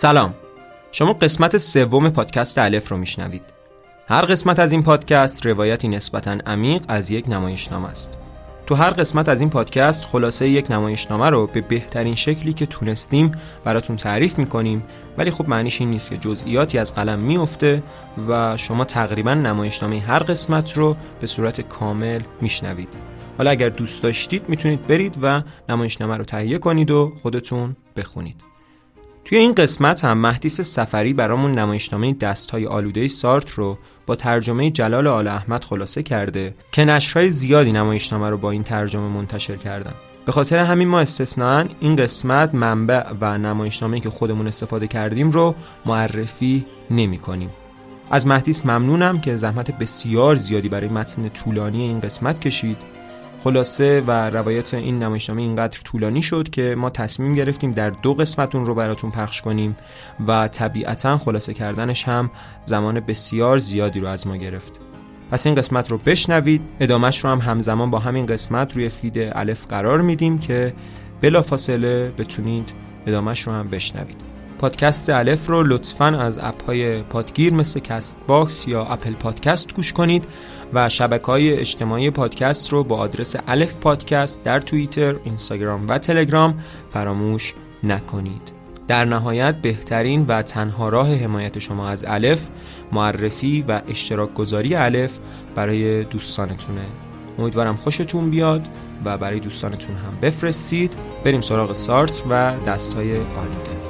سلام. شما قسمت سوم پادکست الف رو میشنوید. هر قسمت از این پادکست روایتی نسبتا عمیق از یک نمایشنامه است. تو هر قسمت از این پادکست خلاصه یک نمایشنامه رو به بهترین شکلی که تونستیم براتون تعریف می‌کنیم ولی خب معنیش این نیست که جزئیاتی از قلم میفته و شما تقریبا نمایشنامه هر قسمت رو به صورت کامل میشنوید. حالا اگر دوست داشتید می‌تونید برید و نمایشنامه رو تهیه کنید و خودتون بخونید. توی این قسمت هم مهدیس سفری برامون نمایشنامه دستهای آلوده سارت رو با ترجمه جلال آل احمد خلاصه کرده که نشرهای زیادی نمایشنامه رو با این ترجمه منتشر کردن به خاطر همین ما استثنان این قسمت منبع و نمایشنامه که خودمون استفاده کردیم رو معرفی نمی کنیم. از مهدیس ممنونم که زحمت بسیار زیادی برای متن طولانی این قسمت کشید خلاصه و روایت این نمایشنامه اینقدر طولانی شد که ما تصمیم گرفتیم در دو قسمت اون رو براتون پخش کنیم و طبیعتا خلاصه کردنش هم زمان بسیار زیادی رو از ما گرفت. پس این قسمت رو بشنوید. ادامش رو هم همزمان با همین قسمت روی feed الف قرار میدیم که بلافاصله بتونید ادامش رو هم بشنوید. پادکست الف رو لطفا از اپ های پادگیر مثل Castbox یا Apple Podcast گوش کنید. و شبکه های اجتماعی پادکست رو با آدرس الف پادکست در توییتر، اینستاگرام و تلگرام فراموش نکنید. در نهایت بهترین و تنها راه حمایت شما از الف معرفی و اشتراک گذاری الف برای دوستانتونه. امیدوارم خوشتون بیاد و برای دوستانتون هم بفرستید. بریم سراغ سارت و دستای آلوده.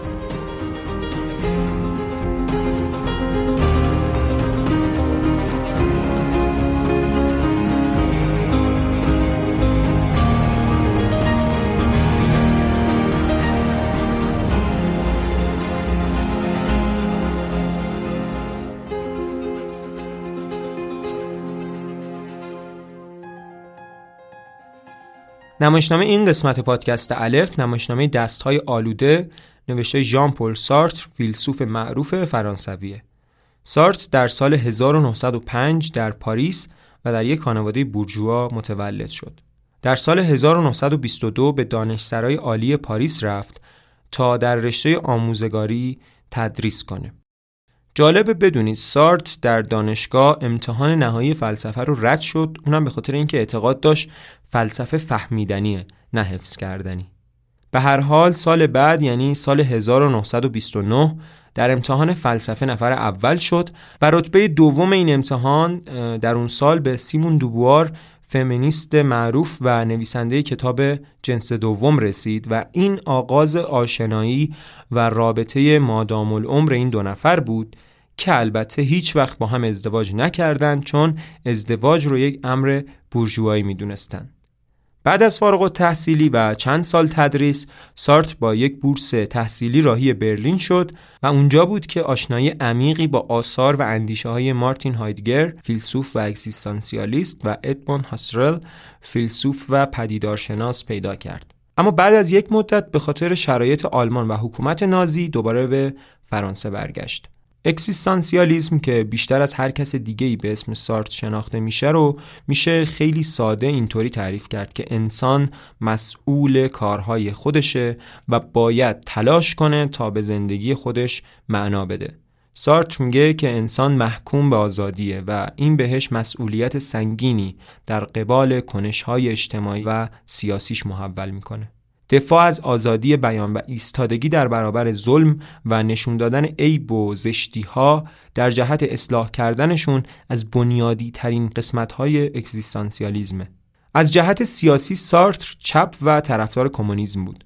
نمایشنامه این قسمت پادکست الف نمایشنامه دستهای آلوده نوشته ژان پل سارتر فیلسوف معروف فرانسویه. سارت در سال 1905 در پاریس و در یک خانواده بورژوا متولد شد. در سال 1922 به دانشسرای عالی پاریس رفت تا در رشته آموزگاری تدریس کنه. جالبه بدونید سارت در دانشگاه امتحان نهایی فلسفه رو رد شد اونم به خاطر اینکه اعتقاد داشت فلسفه فهمیدنیه نه حفظ کردنی به هر حال سال بعد یعنی سال 1929 در امتحان فلسفه نفر اول شد و رتبه دوم این امتحان در اون سال به سیمون دوبوار فمینیست معروف و نویسنده کتاب جنس دوم رسید و این آغاز آشنایی و رابطه مادام العمر این دو نفر بود که البته هیچ وقت با هم ازدواج نکردند چون ازدواج رو یک امر بورژوایی می‌دونستند. بعد از فارغ التحصیلی و چند سال تدریس سارت با یک بورس تحصیلی راهی برلین شد و اونجا بود که آشنایی عمیقی با آثار و اندیشه های مارتین هایدگر فیلسوف و اکزیستانسیالیست و ادمون هاسرل فیلسوف و پدیدارشناس پیدا کرد. اما بعد از یک مدت به خاطر شرایط آلمان و حکومت نازی دوباره به فرانسه برگشت. اکسیستانسیالیسم که بیشتر از هر کس دیگه ای به اسم سارت شناخته میشه رو میشه خیلی ساده اینطوری تعریف کرد که انسان مسئول کارهای خودشه و باید تلاش کنه تا به زندگی خودش معنا بده. سارت میگه که انسان محکوم به آزادیه و این بهش مسئولیت سنگینی در قبال کنشهای اجتماعی و سیاسیش محول می‌کنه. دفاع از آزادی بیان و ایستادگی در برابر ظلم و نشون دادن عیب و زشتی ها در جهت اصلاح کردنشون از بنیادی ترین قسمت های اکزیستانسیالیزمه. از جهت سیاسی سارتر چپ و طرفدار کمونیسم بود.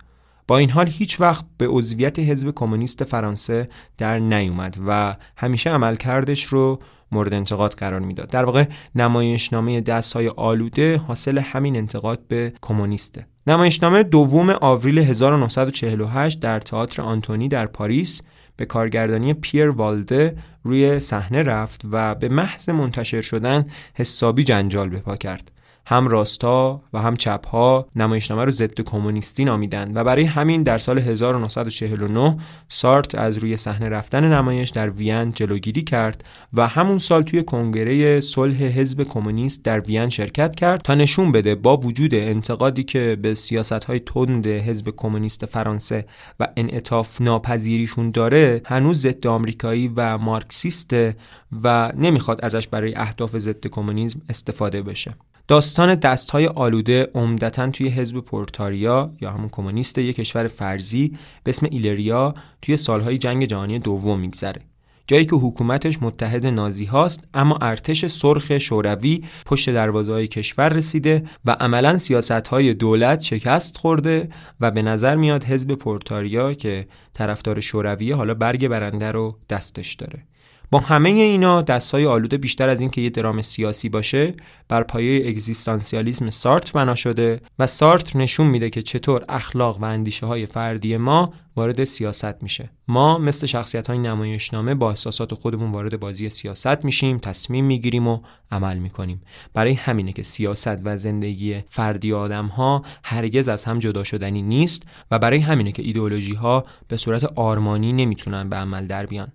با این حال هیچ وقت به عضویت حزب کمونیست فرانسه در نیومد و همیشه عملکردش رو مورد انتقاد قرار می‌داد. در واقع نمایشنامه دستهای آلوده حاصل همین انتقاد به کمونیسته. نمایشنامه دوم آوریل 1948 در تئاتر آنتونی در پاریس به کارگردانی پیر والده روی صحنه رفت و به محض منتشر شدن حسابی جنجال به پا کرد هم راستا و هم چپها نمایشنامه رو ضد کمونیستی نامیدن و برای همین در سال 1949 سارت از روی صحنه رفتن نمایش در وین جلوگیری کرد و همون سال توی کنگره صلح حزب کمونیست در وین شرکت کرد تا نشون بده با وجود انتقادی که به سیاست‌های تند حزب کمونیست فرانسه و انعطاف ناپذیریشون داره هنوز ضد آمریکایی و مارکسیسته و نمی‌خواد ازش برای اهداف ضد کمونیسم استفاده بشه. داستان دستهای آلوده عمدتا توی حزب پورتاریا یا همون کمونیست یک کشور فرضی به اسم ایلریا توی سالهای جنگ جهانی دوم میگذره. جایی که حکومتش متحد نازی هاست اما ارتش سرخ شوروی پشت دروازه های کشور رسیده و عملا سیاست های دولت شکست خورده و به نظر میاد حزب پورتاریا که طرفدار شوروی حالا برگ برنده رو دستش داره. با همه اینا دستای آلوده بیشتر از اینکه یه درام سیاسی باشه بر پایه اگزیستانسیالیسم سارت بنا شده و سارت نشون میده که چطور اخلاق و اندیشه های فردی ما وارد سیاست میشه. ما مثل شخصیت های نمایشنامه با احساسات خودمون وارد بازی سیاست میشیم تصمیم می‌گیریم و عمل می‌کنیم. برای همینه که سیاست و زندگی فردی آدم ها هرگز از هم جدا شدنی نیست و برای همینه که ایدئولوژی ها به صورت آرمانی نمی‌تونن به عمل در بیان.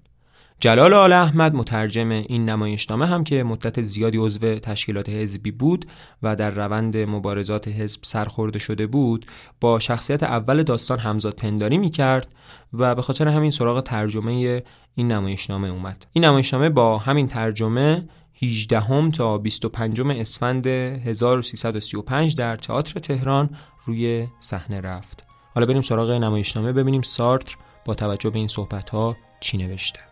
جلال آل احمد مترجم این نمایشنامه هم که مدت زیادی عضو تشکیلات حزبی بود و در روند مبارزات حزب سرخورده شده بود با شخصیت اول داستان همزاد پنداری می کرد و به خاطر همین سراغ ترجمه این نمایشنامه اومد. این نمایشنامه با همین ترجمه 18 تا 25 اسفند 1335 در تئاتر تهران روی صحنه رفت. حالا بریم سراغ نمایشنامه ببینیم سارتر با توجه به این صحبت ها چی نوشته.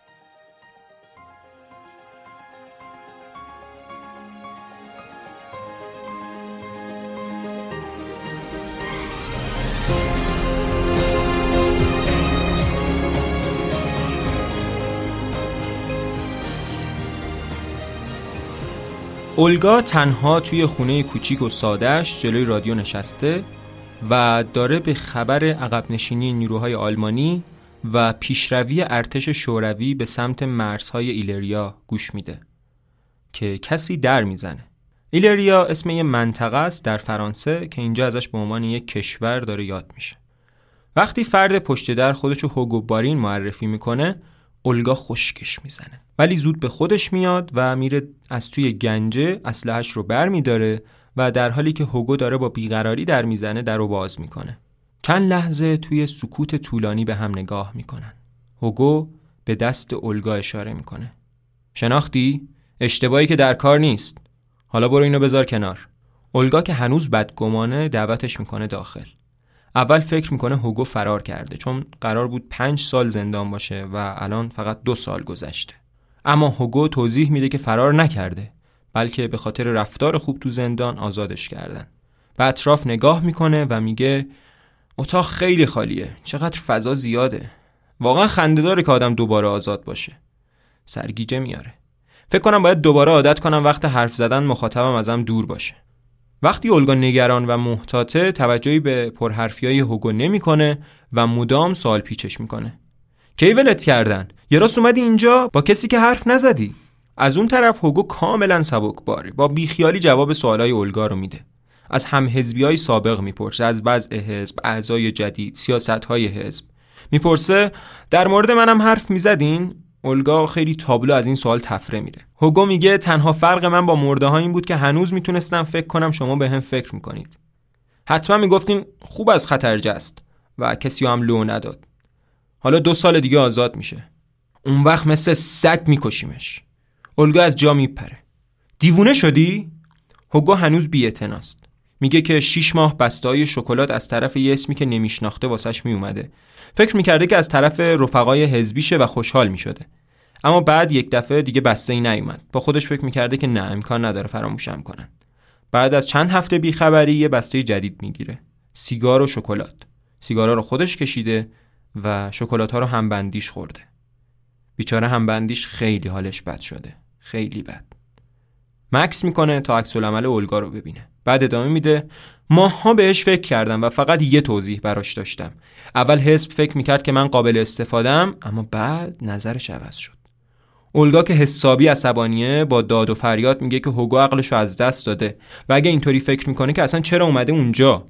اولگا تنها توی خونه کوچیک و سادش جلوی رادیو نشسته و داره به خبر عقب نشینی نیروهای آلمانی و پیشروی ارتش شوروی به سمت مرزهای ایلریا گوش میده که کسی در می‌زنه. ایلریا اسم یه منطقه است در فرانسه که اینجا ازش به عنوان یک کشور داره یاد میشه. وقتی فرد پشت در خودشو هوگو بارین معرفی می‌کنه اولگا خشکش می‌زنه. ولی زود به خودش میاد و میره از توی گنجه اسلحه‌اش رو بر میداره و در حالی که هوگو داره با بیقراری در می‌زنه در رو باز می‌کنه. چند لحظه توی سکوت طولانی به هم نگاه می‌کنن. هوگو به دست اولگا اشاره می‌کنه. شناختی؟ اشتباهی که در کار نیست. حالا برو اینو بذار کنار. اولگا که هنوز بدگمانه دعوتش می‌کنه داخل. اول فکر می‌کنه هوگو فرار کرده چون قرار بود پنج سال زندان باشه و الان فقط دو سال گذشته. اما هوگو توضیح میده که فرار نکرده بلکه به خاطر رفتار خوب تو زندان آزادش کردن. به اطراف نگاه می‌کنه و میگه اتاق خیلی خالیه چقدر فضا زیاده. واقعا خندهداره که آدم دوباره آزاد باشه. سرگیجه میاره فکر کنم باید دوباره عادت کنم وقت حرف زدن مخاطبم ازم دور باشه. وقتی اولگا نگران و محتاطه توجهی به پرحرفیای هوگو نمی‌کنه و مدام سوال پیچش می‌کنه. کی ولت کردن؟ یه راست اومدی اینجا؟ با کسی که حرف نزدی. از اون طرف هوگو کاملا باره با بیخیالی جواب سوالای اولگا رو میده. از هم های سابق می‌پرسه از وضع حزب اعضای جدید سیاست های حزب. می‌پرسه در مورد منم حرف می‌زدین؟ اولگا خیلی تابلو از این سوال تفره میره. هوگو میگه تنها فرق من با مرده ها این بود که هنوز می‌تونستم فکر کنم شما به هم فکر می‌کنید. حتما می‌گفتین خوب از خطر جست و کسی هم لو نداد. حالا دو سال دیگه آزاد میشه. اون وقت مثل سگ میکشیمش. اولگا از جا میپره. دیوونه شدی؟ هوگو هنوز بی‌اعتناست. میگه که شیش ماه بسته شکلات از طرف یه اسمی که نمیشناخته واسش میومده فکر می‌کرده که از طرف رفقای حزبیشه و خوشحال می‌شده. اما بعد یک دفعه دیگه بسته ای نیومد. با خودش فکر می‌کرده که نه امکان نداره فراموشم کنن. بعد از چند هفته بیخبری یه بسته جدید می‌گیره. سیگار و شکلات. سیگارا رو خودش کشیده و شکلات ها رو همبندیش خورده. بیچاره همبندیش خیلی حالش بد شده. خیلی بد. مکس می‌کنه تا عکس العمل اولگا رو ببینه. بعد ادامه میده. ماها بهش فکر کردم و فقط یه توضیح براش داشتم. اول حزب فکر می‌کرد که من قابل استفادم اما بعد نظرش عوض شد. اولگا که حسابی عصبانیه با داد و فریاد میگه که هوگو عقلش رو از دست داده و اگه اینطوری فکر می‌کنه که اصلا چرا اومده اونجا؟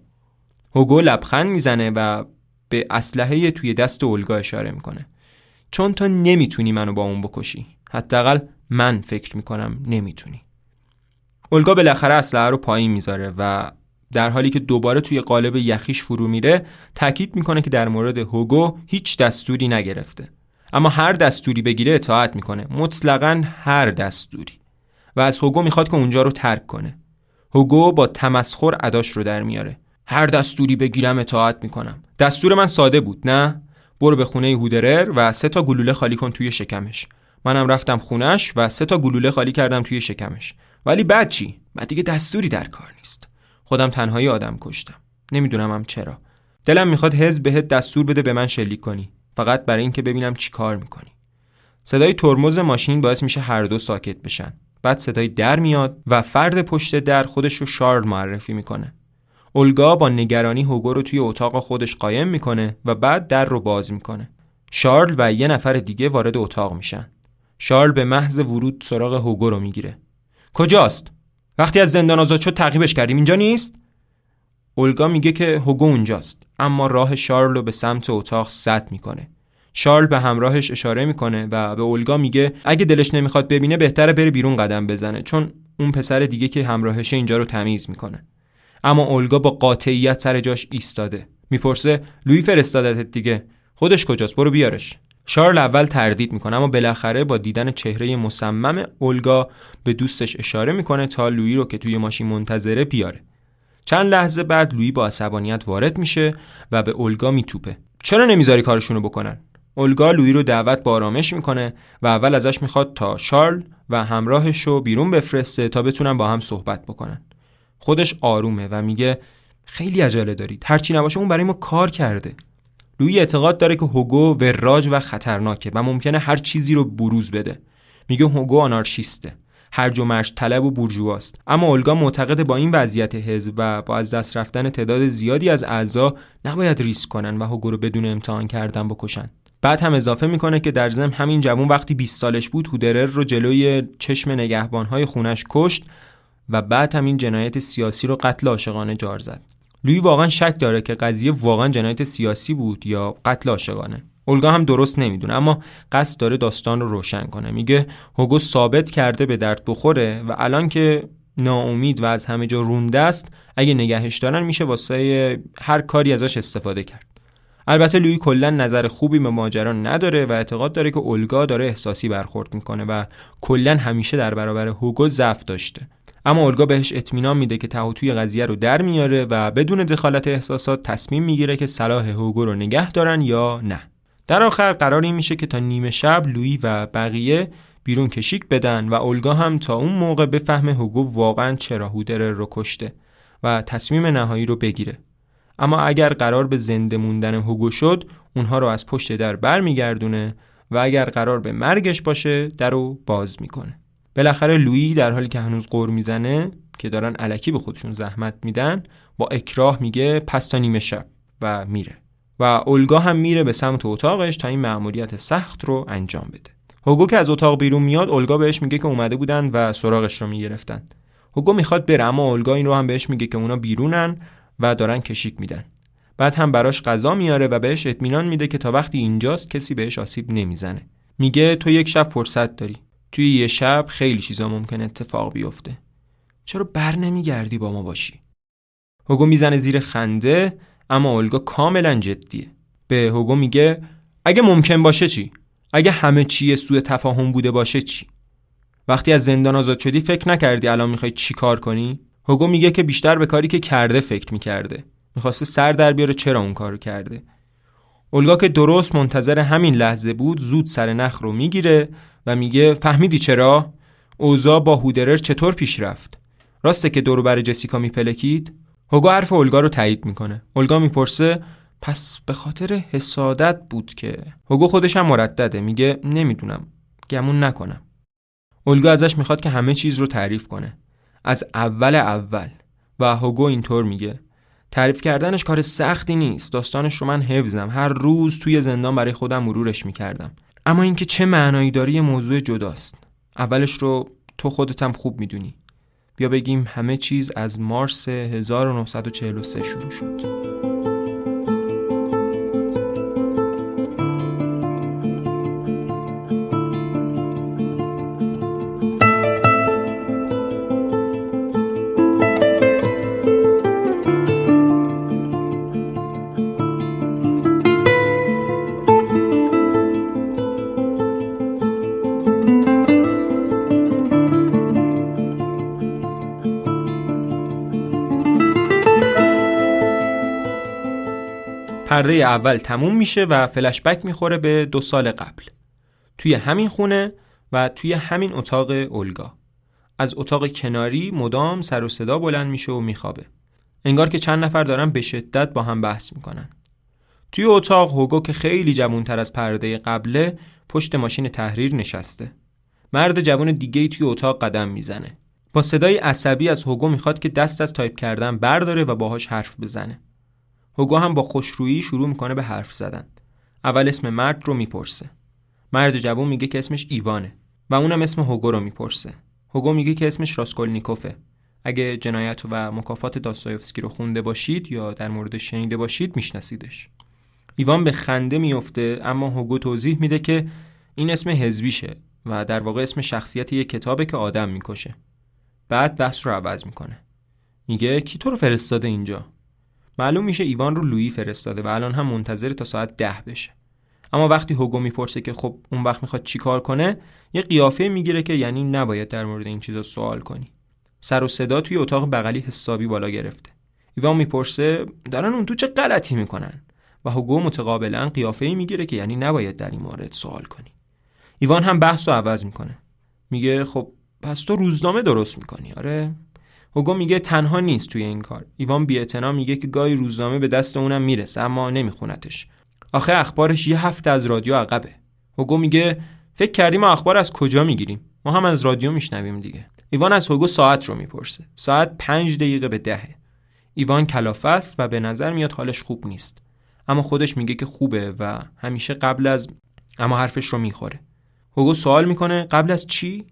هوگو لبخند می‌زنه و به اسلحه توی دست اولگا اشاره می‌کنه. چون تو نمی‌تونی منو با اون بکشی. حداقل من فکر می‌کنم نمی‌تونی. اولگا بالاخره اسلحه رو پایین می‌ذاره و در حالی که دوباره توی قالب یخیش فرو میره تاکید می‌کنه که در مورد هوگو هیچ دستوری نگرفته. اما هر دستوری بگیره اطاعت می‌کنه. مطلقا هر دستوری. و از هوگو می‌خواد که اونجا رو ترک کنه. هوگو با تمسخر اداش رو در میاره. هر دستوری بگیرم اطاعت می‌کنم. دستور من ساده بود نه؟ برو به خونه هودرر و سه تا گلوله خالی کن توی شکمش. منم رفتم خونش و سه تا گلوله خالی کردم توی شکمش. ولی بعد چی؟ بعد دیگه دستوری در کار نیست. خودم تنهایی آدم کشتم. نمی‌دونم هم چرا. دلم می‌خواد حزب بهت دستور بده به من شلیک کنی. فقط برای اینکه ببینم چی کار می‌کنی. صدای ترمز ماشین باعث میشه هر دو ساکت بشن. بعد صدای در میاد و فرد پشت در خودش رو شارل معرفی می‌کنه. اولگا با نگرانی هوگو رو توی اتاق خودش قایم می‌کنه و بعد در رو باز می‌کنه. شارل و یه نفر دیگه وارد اتاق میشن. شارل به محض ورود سراغ هوگو رو می‌گیره. کجاست؟ وقتی از زندان آزاد شد تعقیبش کردیم. اینجا نیست؟ اولگا میگه که هوگو اونجاست. اما راه شارل رو به سمت اتاق سد می‌کنه. شارل به همراهش اشاره می‌کنه و به اولگا میگه اگه دلش نمی‌خواد ببینه بهتره بره بیرون قدم بزنه چون اون پسر دیگه که همراهشه اینجا رو تمیز می‌کنه. اما اولگا با قاطعیت سر جاش ایستاده. می‌پرسه لوی فرستادتت دیگه. خودش کجاست؟ برو بیارش. شارل اول تردید می‌کنه اما بالاخره با دیدن چهره مصمم اولگا به دوستش اشاره می‌کنه تا لویی رو که توی ماشین منتظره بیاره. چند لحظه بعد لویی با عصبانیت وارد میشه و به اولگا میتوپه. چرا نمی‌ذاری کارشونو بکنن؟ اولگا لویی رو دعوت با آرامش می‌کنه و اول ازش می‌خواد تا شارل و همراهش رو بیرون بفرسته تا بتونن با هم صحبت بکنن. خودش آرومه و میگه خیلی عجله دارید. هرچی نباشه اون برای ما کار کرده. لویی اعتقاد داره که هوگو وراج و خطرناکه و ممکنه هر چیزی رو بروز بده. میگه هوگو آنارشیسته. هرج و مرج طلب و بورژواست. اما اولگا معتقد با این وضعیت حزب و با از دست رفتن تعداد زیادی از اعضا نباید ریسک کنن و هوگو رو بدون امتحان کردن بکشن. بعد هم اضافه می‌کنه که در ضمن همین جوون وقتی 20 سالش بود هودرر رو جلوی چشم نگهبانهای خونش کشت و بعد هم این جنایت سیاسی رو قتل عاشقانه جار زد. لوی واقعا شک داره که قضیه واقعا جنایت سیاسی بود یا قتل عاشقانه. اولگا هم درست نمی‌دونه اما قصد داره داستان رو روشن کنه. میگه هوگو ثابت کرده به درد بخوره و الان که ناامید و از همه جا رونده است اگه نگهش دارن میشه واسه هر کاری ازش استفاده کرد. البته لوی کلا نظر خوبی به ماجرا نداره و اعتقاد داره که اولگا داره احساسی برخورد می‌کنه و کلا همیشه در برابر هوگو ضعف داشته. اما اولگا بهش اطمینان میده که تهوتوی قضیه رو در میاره و بدون دخالت احساسات تصمیم می‌گیره که صلاح هوگو رو نگه دارن یا نه. در آخر قرار این میشه که تا نیمه شب لویی و بقیه بیرون کشیک بدن و اولگا هم تا اون موقع بفهمه هوگو واقعا چرا هودرر رو کشته و تصمیم نهایی رو بگیره. اما اگر قرار به زنده موندن هوگو شد اونها رو از پشت در برمیگردونه و اگر قرار به مرگش باشه در رو باز می‌کنه. بالاخره لویی در حالی که هنوز قور می‌زنه که دارن علکی به خودشون زحمت میدن با اکراه میگه پس تا نیمه شب و میره. و اولگا هم میره به سمت اتاقش تا این مأموریت سخت رو انجام بده. هوگو که از اتاق بیرون میاد اولگا بهش میگه که اومده بودن و سراغش رو می‌گرفتن. هوگو می‌خواد بره اما اولگا این رو هم بهش میگه که اونا بیرونن و دارن کشیک میدن. بعد هم براش غذا میاره و بهش اطمینان میده که تا وقتی اینجاست کسی بهش آسیب نمی‌زنه. میگه تو یک شب فرصت داری. توی یه شب خیلی چیزا ممکن اتفاق بیفته. چرا بر نمیگردی با ما باشی؟ هوگو می‌زنه زیر خنده اما اولگا کاملا جدیه. به هوگو میگه اگه ممکن باشه چی؟ اگه همه چی سوء تفاهم بوده باشه چی؟ وقتی از زندان آزاد شدی فکر نکردی الان می‌خوای چی کار کنی؟ هوگو میگه که بیشتر به کاری که کرده فکر می‌کرده. می‌خواسته سر در بیاره چرا اون کارو کرده. اولگا که درست منتظر همین لحظه بود زود سر نخ رو می‌گیره و میگه فهمیدی چرا؟ اوزا با هودرر چطور پیش رفت؟ راسته که دورو بر جسیکا میپلکید؟ هوگو حرف اولگا رو تایید می‌کنه. اولگا می‌پرسه پس به خاطر حسادت بود که؟ هوگو خودش هم مردده. میگه نمی‌دونم. گمون نکنم. اولگا ازش می‌خواد که همه چیز رو تعریف کنه. از اول اول. و هوگو اینطور میگه. تعریف کردنش کار سختی نیست. داستانش رو من حفظم. هر روز توی زندان برای خودم مرورش می‌کردم. اما اینکه چه معنایی داره یه موضوع جداست. اولش رو تو خودت هم خوب می‌دونی. بیا بگیم همه چیز از مارس 1943 شروع شد. پرده اول تموم میشه و فلشبک می‌خوره به دو سال قبل. توی همین خونه و توی همین اتاق اولگا. از اتاق کناری مدام سر و صدا بلند میشه و میخوابه. انگار که چند نفر دارن به شدت با هم بحث می‌کنن. توی اتاق هوگو که خیلی جوانتر از پرده قبله پشت ماشین تحریر نشسته. مرد جوان دیگه توی اتاق قدم می‌زنه. با صدای عصبی از هوگو می‌خواد که دست از تایپ کردن برداره و باهاش حرف بزنه. هوگو هم با خوشرویی شروع می‌کنه به حرف زدن. اول اسم مرد رو می‌پرسه. مرد جوون میگه که اسمش ایوانه و اونم اسم هوگو رو می‌پرسه. هوگو میگه که اسمش راسکولنیکوفه. اگه جنایت و مکافات داستایوفسکی رو خونده باشید یا در مورد شنیده باشید میشناسیدش. ایوان به خنده میفته اما هوگو توضیح میده که این اسم حزبیشه و در واقع اسم شخصیت یک کتابه که آدم می‌کشه. بعد بحث رو عوض می‌کنه. میگه کی تو رو فرستاده اینجا؟ معلوم میشه ایوان رو لویی فرستاده و الان هم منتظر تا ساعت ده بشه. اما وقتی هوگو می‌پرسه که خب اون وقت می‌خواد چیکار کنه یه قیافه می‌گیره که یعنی نباید در مورد این چیزا سوال کنی. سر و صدا توی اتاق بغلی حسابی بالا گرفته. ایوان می‌پرسه دارن اون تو چه غلطی می‌کنن؟ و هوگو متقابلا قیافه می‌گیره که یعنی نباید در این مورد سوال کنی. ایوان هم بحث رو عوض می‌کنه. میگه خب پس تو روزنامه درست می‌کنی. آره. هوگو میگه تنها نیست توی این کار. ایوان بی‌اعتنا میگه که گاهی روزنامه به دست اونم می‌رسه اما نمیخونتش. آخه اخبارش یه هفته از رادیو عقبه. هوگو میگه فکر کردیم اخبار از کجا می‌گیریم؟ ما هم از رادیو میشنویم دیگه. ایوان از هوگو ساعت رو می‌پرسه. ساعت پنج دقیقه به دهه. ایوان کلافه است و به نظر میاد حالش خوب نیست. اما خودش میگه که خوبه و همیشه قبل از اما حرفش رو می‌خوره. هوگو سوال می‌کنه قبل از چی؟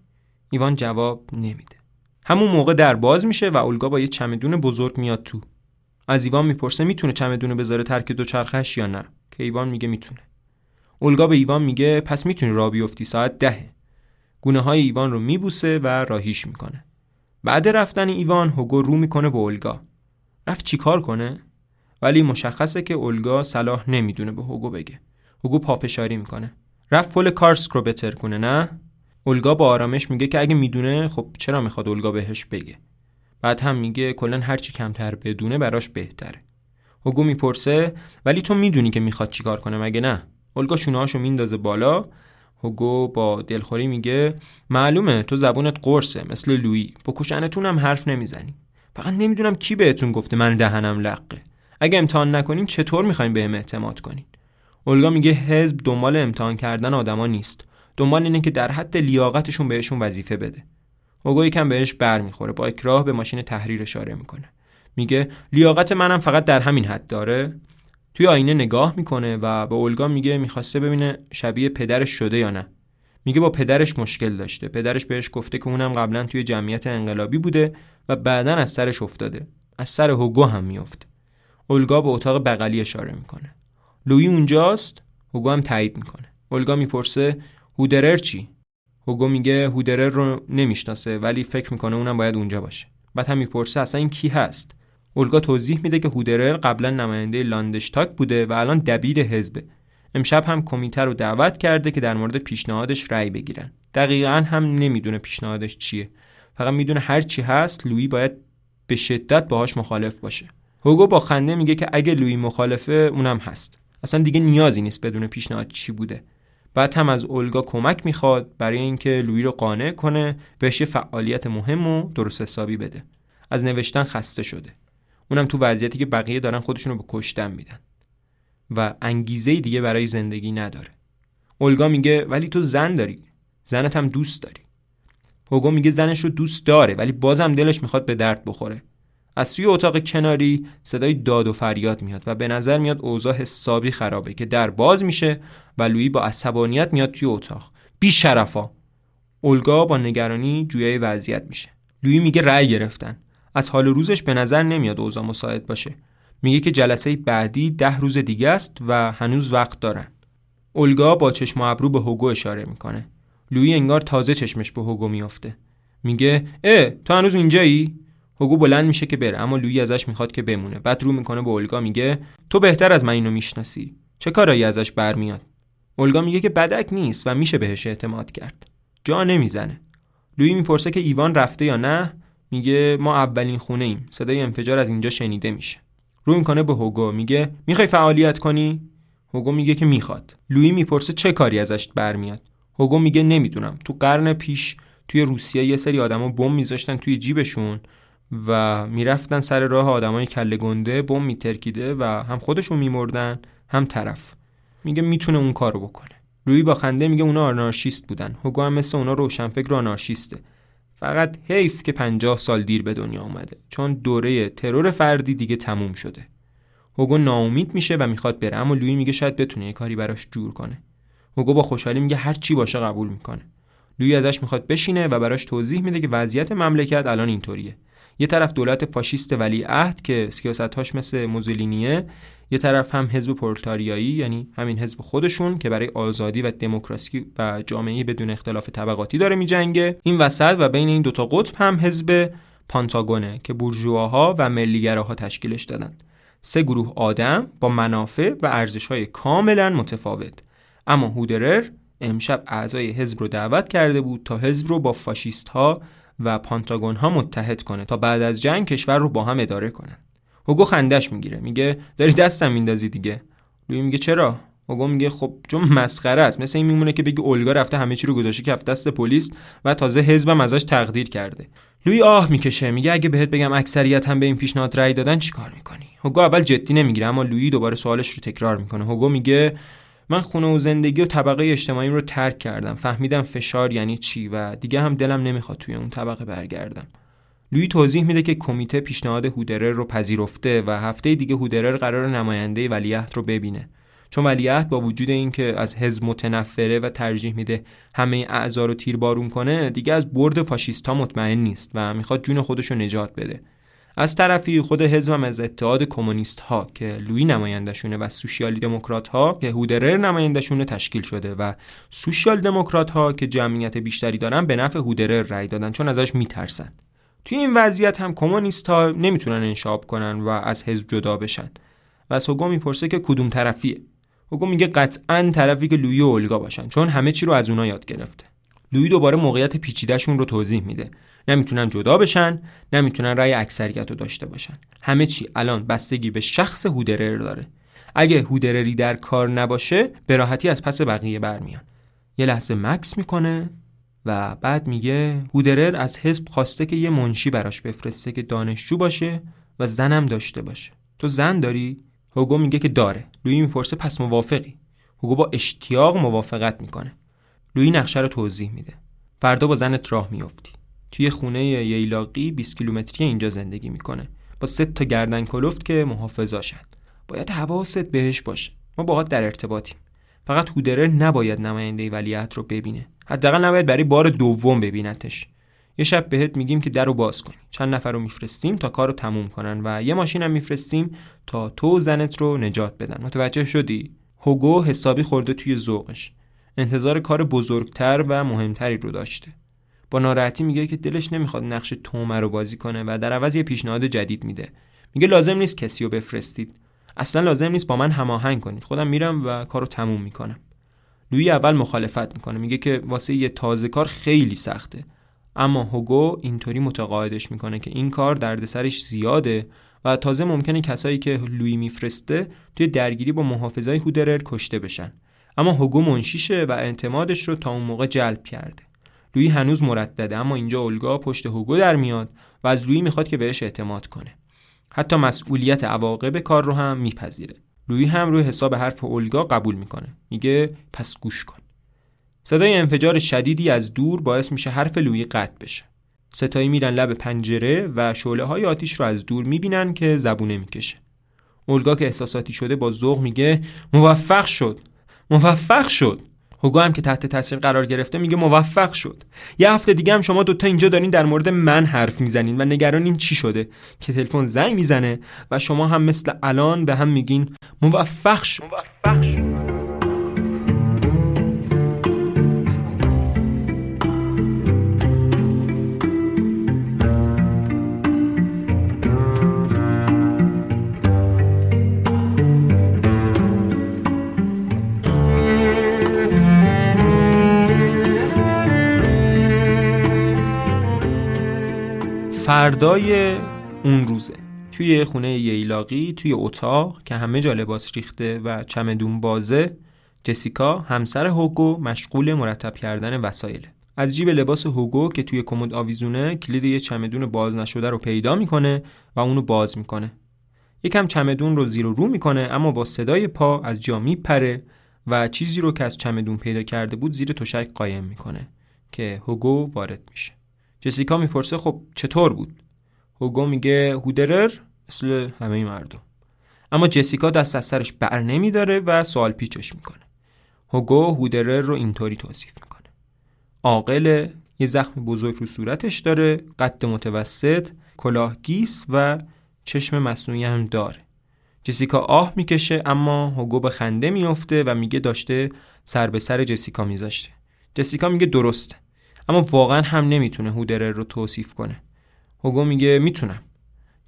ایوان جواب نمیده. همون موقع در باز میشه و اولگا با یه چمدون بزرگ میاد تو. از ایوان می‌پرسه می‌تونه چمدون بذاره ترک دوچرخش یا نه؟ که ایوان میگه می‌تونه. اولگا به ایوان میگه پس می‌تونی را بیفتی ساعت دهه گونه های ایوان رو میبوسه و راهیش می‌کنه. بعد رفتن ایوان هوگو رو می‌کنه به اولگا. رفت چیکار کنه؟ ولی مشخصه که اولگا صلاح نمی‌دونه به هوگو بگه. هوگو پافشاری می‌کنه. رفت پل کارسک رو بتر کنه نه؟ اولگا با آرامش میگه که اگه می‌دونه خب چرا می‌خواد اولگا بهش بگه؟ بعد هم میگه کلا هرچی کمتر بدونه براش بهتره. هوگو می‌پرسه ولی تو می‌دونی که می‌خواد چیکار کنه مگه نه؟ اولگا شونهاشو میندازه بالا. هوگو با دلخوری میگه معلومه تو زبونت قرصه مثل لویی با کشنتون هم حرف نمی‌زنی. فقط نمی‌دونم کی بهتون گفته من دهنم لقه اگه امتحان نکنین چطور می‌خواین بهم اعتماد کنین؟ اولگا میگه حزب دنبال امتحان کردن آدما نیست. دنبال اینه که در حد لیاقتشون بهشون وظیفه بده. اوگو یکم بهش بر می‌خوره با اکراه به ماشین تحریر اشاره می‌کنه. میگه لیاقت منم فقط در همین حد داره. توی آینه نگاه می‌کنه و به اولگا میگه می‌خواسته ببینه شبیه پدرش شده یا نه. میگه با پدرش مشکل داشته. پدرش بهش گفته که اونم قبلا توی جمعیت انقلابی بوده و بعدا از سرش افتاده. از سر هوگو هم میافته اولگا به اتاق بغلی اشاره می‌کنه. لویی اونجاست؟ هوگو هم تایید می‌کنه. اولگا می‌پرسه هودرر چی؟ هوگو میگه هودرر رو نمی‌شناسه ولی فکر می‌کنه اونم باید اونجا باشه. بعد هم می‌پرسه اصلا این کی هست؟ اولگا توضیح میده که هودرر قبلا نماینده لاندشتاک بوده و الان دبیر حزبه. امشب هم کمیته رو دعوت کرده که در مورد پیشنهادش رأی بگیرن. دقیقا هم نمی‌دونه پیشنهادش چیه. فقط می‌دونه هر چی هست لویی باید به شدت باهاش مخالف باشه. هوگو با خنده میگه که اگه لویی مخالفه اونم هست. اصلا دیگه نیازی نیست بدون پیشنهاد چی بوده. بعد هم از اولگا کمک می‌خواد برای اینکه لویی رو قانع کنه بهش یه فعالیت مهم و درست حسابی بده. از نوشتن خسته شده. اونم تو وضعیتی که بقیه دارن خودشون رو به کشتن میدن. و انگیزه دیگه برای زندگی نداره. اولگا میگه ولی تو زن داری. زنت هم دوست داری. هوگو میگه زنش رو دوست داره ولی بازم دلش می‌خواد به درد بخوره. از سوی اتاق کناری صدای داد و فریاد میاد و به نظر میاد اوضاع حسابی خرابه که در باز میشه و لویی با عصبانیت میاد توی اتاق. بی شرفا. اولگا با نگرانی جویای وضعیت میشه. لویی میگه رأی گرفتن. از حال روزش به نظر نمیاد اوضاع مساعد باشه. میگه که جلسه بعدی ده روز دیگه است و هنوز وقت دارن. اولگا با چشم ابرو به هوگو اشاره می‌کنه. لویی انگار تازه چشمش به هوگو میافته. میگه اه تو هنوز اینجایی؟ هوگو بلند میشه که بره اما لویی ازش می‌خواد که بمونه. بعد رو می‌کنه به اولگا میگه تو بهتر از من اینو می‌شناسی. چه کارایی ازش برمیاد؟ اولگا میگه که بدک نیست و میشه بهش اعتماد کرد. جا نمی‌زنه. لویی می‌پرسه که ایوان رفته یا نه؟ میگه ما اولین خونه ایم. صدای انفجار از اینجا شنیده میشه. رو می‌کنه به هوگو میگه می‌خوای فعالیت کنی؟ هوگو میگه که می‌خواد. لویی می‌پرسه چه کاری ازش برمیاد. هوگو میگه نمی‌دونم. تو قرن پیش توی روسیه یه سری آدما بم میذاشتن توی جیبشون. و می‌رفتن سر راه آدمای کله گنده بم میترکیده و هم خودشون میمردن هم طرف. میگه می‌تونه اون کارو بکنه. روی با خنده میگه اونا آنارشیست بودن. هوگو هم مثل اونا روشنفکر آنارشیسته. فقط حیف که پنجاه سال دیر به دنیا اومده. چون دوره ترور فردی دیگه تموم شده. هوگو ناامید میشه و می‌خواد بره اما لوی میگه شاید بتونه یه کاری براش جور کنه. هوگو با خوشحالی میگه هر چی باشه قبول می‌کنه. لوی ازش می‌خواد بشینه و براش توضیح میده که وضعیت مملکت الان اینطوریه. یه طرف دولت فاشیست ولی عهد که سیاستهاش مثل موزولینیه یه طرف هم حزب پرولتاریایی یعنی همین حزب خودشون که برای آزادی و دموکراسی و جامعه بدون اختلاف طبقاتی داره میجنگه. این وسط و بین این دوتا قطب هم حزب پانتاگونه که بورژواها و ملیگراها تشکیلش دادند سه گروه آدم با منافع و ارزش‌های کاملا متفاوت. اما هودرر امشب اعضای حزب رو دعوت کرده بود تا حزب رو با فاشیست ها و پانتاگون ها متحد کنه تا بعد از جنگ کشور رو با هم اداره کنن. هوگو خندش می‌گیره میگه داری دستم میندازی دیگه. لوی میگه چرا؟ هوگو میگه خب چون مسخره است. مثل این میمونه که بگی اولگا رفته همه چی رو گذاشته کف دست پلیس و تازه حزبم ازش تقدیر کرده. لوی آه می‌کشه میگه اگه بهت بگم اکثریت هم به این پیشنهاد رأی دادن چیکار می‌کنی؟ هوگو اول جدی نمی‌گیره اما لوی دوباره سوالش رو تکرار می‌کنه. هوگو میگه من خونه و زندگی و طبقه اجتماعی رو ترک کردم. فهمیدم فشار یعنی چی و دیگه هم دلم نمی‌خواد توی اون طبقه برگردم. لوی توضیح میده که کمیته پیشنهاد هودرر رو پذیرفته و هفته دیگه هودرر قرار نماینده ولیعهد رو ببینه. چون ولیعهد با وجود اینکه از حزب متنفره و ترجیح میده همه اعضا رو تیربارون کنه دیگه از برد فاشیستا مطمئن نیست و می‌خواد جون خودش رو نجات بده. از طرفی خود حزبم از اتحاد کمونیست ها که لوی نمایندشونه و سوسیال دموکرات ها که هودرر نمایندشونه تشکیل شده و سوسیال دموکرات ها که جمعیت بیشتری دارن به نفع هودرر رأی دادن چون ازش میترسن. توی این وضعیت هم کمونیست ها نمی‌تونن انشاب کنن و از حزب جدا بشن. و از هوگو می‌پرسه که کدوم طرفیه؟ هوگو میگه قطعا طرفی که لوی و اولگا باشن چون همه چی رو از اونا یاد گرفته. لوی دوباره موقعیت پیچیدهشون رو توضیح میده. نمی‌تونن جدا بشن نمی‌تونن رأی اکثریت رو داشته باشن. همه چی الان بستگی به شخص هودرر داره. اگه هودرری در کار نباشه به راحتی از پس بقیه برمیان. یه لحظه مکس می‌کنه و بعد میگه هودرر از حزب خواسته که یه منشی براش بفرسته که دانشجو باشه و زنم داشته باشه. تو زن داری؟ هوگو میگه که داره. لویی می‌پرسه پس موافقی؟ هوگو با اشتیاق موافقت می‌کنه. لویی نقشه رو توضیح میده. فردا با زنت راه میافتی. توی خونه ییلاقی 20 کیلومتری اینجا زندگی می‌کنه. با سه تا گردن کلفت که محافظاشن. باید حواست بهش باشه. ما باهات در ارتباطیم. فقط هودرر نباید نماینده ولیعت رو ببینه. حداقل نباید برای بار دوم ببینتش. یه شب بهت میگیم که در رو باز کنی. چند نفر رو میفرستیم تا کار رو تموم کنن و یه ماشین هم میفرستیم تا تو زنت رو نجات بدن. متوجه شدی؟ هوگو حسابی خورده توی ذوقش. انتظار کار بزرگتر و مهمتری رو داشته. با ناراحتی میگه که دلش نمی‌خواد نقش تومه رو بازی کنه و در عوض یه پیشنهاد جدید میده. میگه لازم نیست کسی رو بفرستید. اصلا لازم نیست با من هماهنگ کنید. خودم میرم و کارو تموم می‌کنم. لوی اول مخالفت می‌کنه. میگه که واسه یه تازه کار خیلی سخته. اما هوگو اینطوری متقاعدش می‌کنه که این کار دردسرش زیاده و تازه ممکنه کسایی که لوی میفرسته توی درگیری با محافظای هودرر کشته بشن. اما هوگو منشیشه و اعتمادش رو تا اون موقع جلب کرده. لوی هنوز مردده اما اینجا اولگا پشت هوگو در میاد و از لوی می‌خواد که بهش اعتماد کنه. حتی مسئولیت عواقب کار رو هم میپذیره. لوی هم روی حساب حرف اولگا قبول می‌کنه. میگه پس گوش کن. صدای انفجار شدیدی از دور باعث میشه حرف لوی قطع بشه. ستایی میرن لب پنجره و شعله های آتیش رو از دور می‌بینن که زبونه می‌کشه. اولگا که احساساتی شده با ذوق میگه موفق شد. موفق شد. هوگو هم که تحت تاثیر قرار گرفته میگه موفق شد. یه هفته دیگه هم شما دوتا اینجا دارین در مورد من حرف می‌زنین و نگرانین چی شده. که تلفن زنگ می‌زنه و شما هم مثل الان به هم میگین موفق شد. موفق شد. فردای اون روزه. توی خونه ییلاقی توی اتاق که همه جا لباس ریخته و چمدون بازه جسیکا همسر هوگو مشغول مرتب کردن وسایله از جیب لباس هوگو که توی کمد آویزونه کلید یه چمدون باز نشده رو پیدا می‌کنه و اونو باز می‌کنه. یکم چمدون رو زیر و رو می‌کنه اما با صدای پا از جا میپره و چیزی رو که از چمدون پیدا کرده بود زیر تشک قایم می‌کنه که هوگو وارد میشه. جسیکا می‌پرسه خب چطور بود؟ هوگو میگه هودرر مثل همه مردم. اما جسیکا دست از سرش بر نمیداره و سوال پیچش می‌کنه. هوگو هودرر رو اینطوری توصیف می‌کنه. عاقل یه زخم بزرگ رو صورتش داره قد متوسط کلاهگیس و چشم مصنوعی هم داره. جسیکا آه می‌کشه اما هوگو به خنده میافته و میگه داشته سر به سر جسیکا میذاشته. جسیکا میگه درسته. اما واقعا هم نمی‌تونه هودرر رو توصیف کنه. هوگو میگه می‌تونم.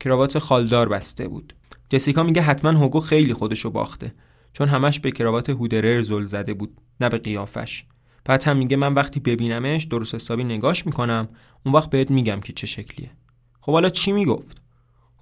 کراوات خالدار بسته بود. جسیکا میگه حتما هوگو خیلی خودشو باخته چون همش به کراوات هودرر زل زده بود نه به قیافش. بعد هم میگه من وقتی ببینمش درست حسابی نگاش می‌کنم اون وقت بهت میگم که چه شکلیه. خب حالا چی می‌گفت؟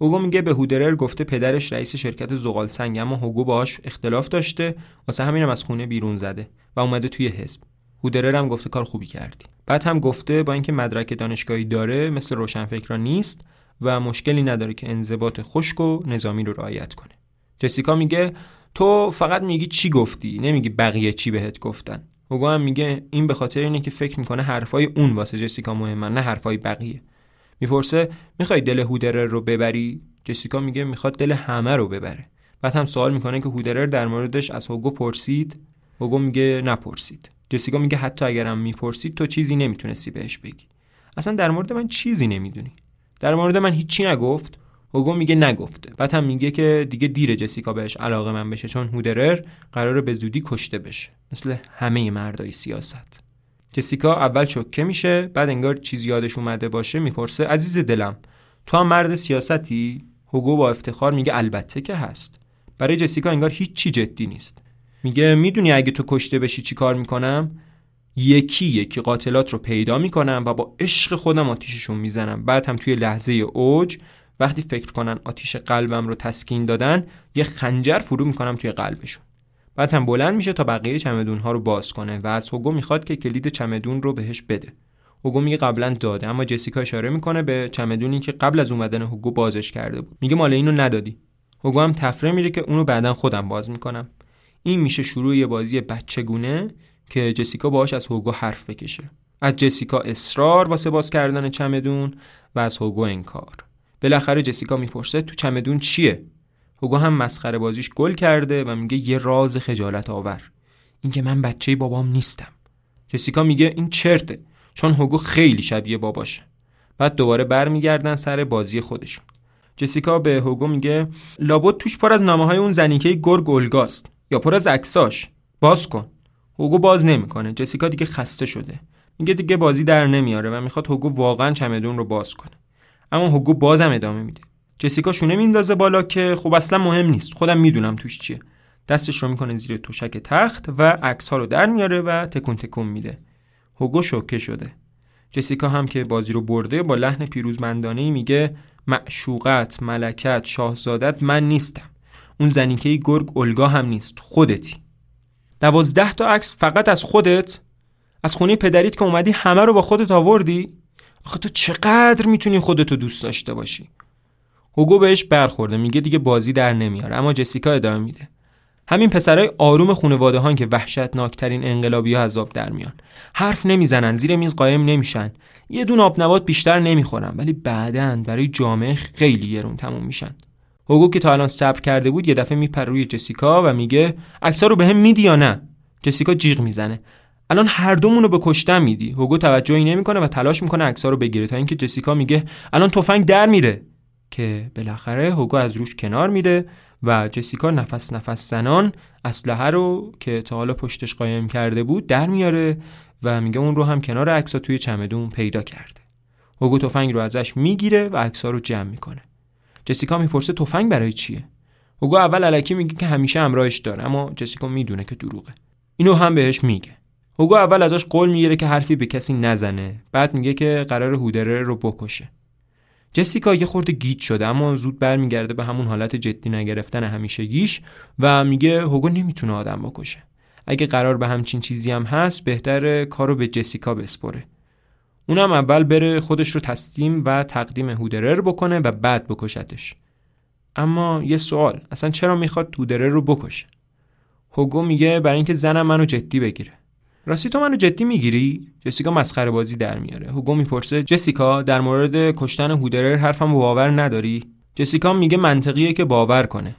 هوگو میگه به هودرر گفته پدرش رئیس شرکت زغال سنگ اما هوگو باهاش اختلاف داشته واسه همینم از خونه بیرون زده و اومده توی حزب. هودرر هم گفته کار خوبی کردی. بعد هم گفته با اینکه مدرک دانشگاهی داره مثل روشنفکران نیست و مشکلی نداره که انضباط خشک و نظامی رو رعایت کنه. جسیکا میگه تو فقط میگی چی گفتی نمیگی بقیه چی بهت گفتن. هوگو هم میگه این به خاطر اینه که فکر می‌کنه حرفای اون واسه جسیکا مهمه نه حرفای بقیه. می‌پرسه می‌خوای دل هودرر رو ببری؟ جسیکا میگه می‌خواد دل همه رو ببره. بعد هم سوال می‌کنه که هودرر در موردش از هوگو پرسید؟ هوگو میگه نپرسید. جسیکا میگه حتی اگرم می‌پرسید تو چیزی نمی‌تونستی بهش بگی. اصلا در مورد من چیزی نمی‌دونی. در مورد من هیچی نگفت. هوگو میگه نگفته. بعد هم میگه که دیگه دیر جسیکا بهش علاقه من بشه چون هودرر قراره به زودی کشته بشه. مثل همه مردای سیاست. جسیکا اول شوکه میشه بعد انگار چیزی یادش اومده باشه می‌پرسه عزیز دلم تو هم مرد سیاستی؟ هوگو با افتخار میگه البته که هست. برای جسیکا انگار هیچ جدی نیست. میگه می‌دونی اگه تو کشته بشی چی کار می‌کنم؟ یکی یکی قاتلات رو پیدا می‌کنم و با عشق خودم آتیششون می‌زنم. بعد هم توی لحظه اوج وقتی فکر کنن آتیش قلبم رو تسکین دادن یه خنجر فرو می‌کنم توی قلبشون. بعد هم بلند میشه تا بقیه چمدون ها رو باز کنه و از هوگو می‌خواد که کلید چمدون رو بهش بده. هوگو میگه قبلا داده اما جسیکا اشاره می‌کنه به چمدونی که قبل از اومدن هوگو بازش کرده بود. میگه مال اینو ندادی. هوگو هم تفره میره که اونو بعدا خودم باز می‌کنم. این میشه شروع یه بازی بچگونه که جسیکا باهاش از هوگو حرف بکشه. از جسیکا اصرار واسه باز کردن چمدون و از هوگو انکار. بالاخره جسیکا می‌پرسه تو چمدون چیه؟ هوگو هم مسخره بازیش گل کرده و میگه یه راز خجالت آور. اینکه من بچه بابام نیستم. جسیکا میگه این چرته چون هوگو خیلی شبیه باباشه. بعد دوباره برمیگردن سر بازی خودشون. جسیکا به هوگو میگه لابد توش پر از نامه های اون زنیکه گرگ اولگاست یا پر از عکساش. باز کن. هوگو باز نمی‌کنه. جسیکا دیگه خسته شده. میگه دیگه بازی در نمیاره و می‌خواد هوگو واقعا چمدون رو باز کنه. اما هوگو بازم ادامه میده. جسیکا شونه میندازه بالا که خب اصلا مهم نیست. خودم می‌دونم توش چیه. دستش رو می‌کنه زیر توشک تخت و عکس رو در میاره و تکون تکون میده. هوگو شوکه شده. جسیکا هم که بازی رو برده با لحن پیروزمندانه میگه معشوقت ملکت شاهزادت من نیستم. اون زنیکه گرگ الگا هم نیست خودتی. دوازده تا عکس فقط از خودت؟ از خونه پدریت که اومدی همه رو با خودت آوردی؟ آخه تو چقدر می‌تونی خودتو دوست داشته باشی؟ هوگو بهش برخورده میگه دیگه بازی در نمیاره اما جسیکا ادامه میده. همین پسرای آروم خانواده هان که وحشتناکترین انقلابی ها عذاب در میان. حرف نمی‌زنن زیر میز قایم نمیشن. یه دون آب نبات بیشتر نمی‌خورن ولی بعدا برای جامعه خیلی گرون تموم میشن. هوگو که تا الان صبر کرده بود یه دفعه میپره روی جسیکا و میگه عکسا رو بهم میدی یا نه؟ جسیکا جیغ می‌زنه. الان هر دومون رو به کشتن میدی. هوگو توجهی نمی‌کنه و تلاش می‌کنه عکسا رو بگیره تا اینکه جسیکا میگه الان تفنگ در میره. که بالاخره هوگو از روش کنار میره و جسیکا نفس نفس زنان اسلحه رو که تا حالا پشتش قایم کرده بود در میاره و میگه اون رو هم کنار عکسا توی چمدون پیدا کرده. هوگو تفنگ رو ازش می‌گیره و عکسا رو جمع می‌کنه. جسیکا می‌پرسه تفنگ برای چیه؟ هوگو اول علکی میگه که همیشه همراهش داره اما جسیکا می‌دونه که دروغه. اینو هم بهش میگه. هوگو اول ازش قول می‌گیره که حرفی به کسی نزنه بعد میگه که قرار هودره رو بکشه. جسیکا یه خورده گیج شده اما زود برمیگرده به همون حالت جدی نگرفتن همیشگیش و میگه هوگو نمی‌تونه آدم بکشه. اگه قرار به همچین چیزی هم هست بهتر کارو به جسیکا بسپره. اونم اول بره خودش رو تسلیم و تقدیم هودرر بکنه و بعد بکشتش. اما یه سوال اصلا چرا می‌خواد هودرر رو بکشه؟ هوگو میگه برای اینکه زنم منو جدی بگیره. راستی تو منو جدی می‌گیری؟ جسیکا مسخره بازی در میاره. هوگو می‌پرسه جسیکا در مورد کشتن هودرر حرفم باور نداری؟ جسیکا میگه منطقیه که باور کنه.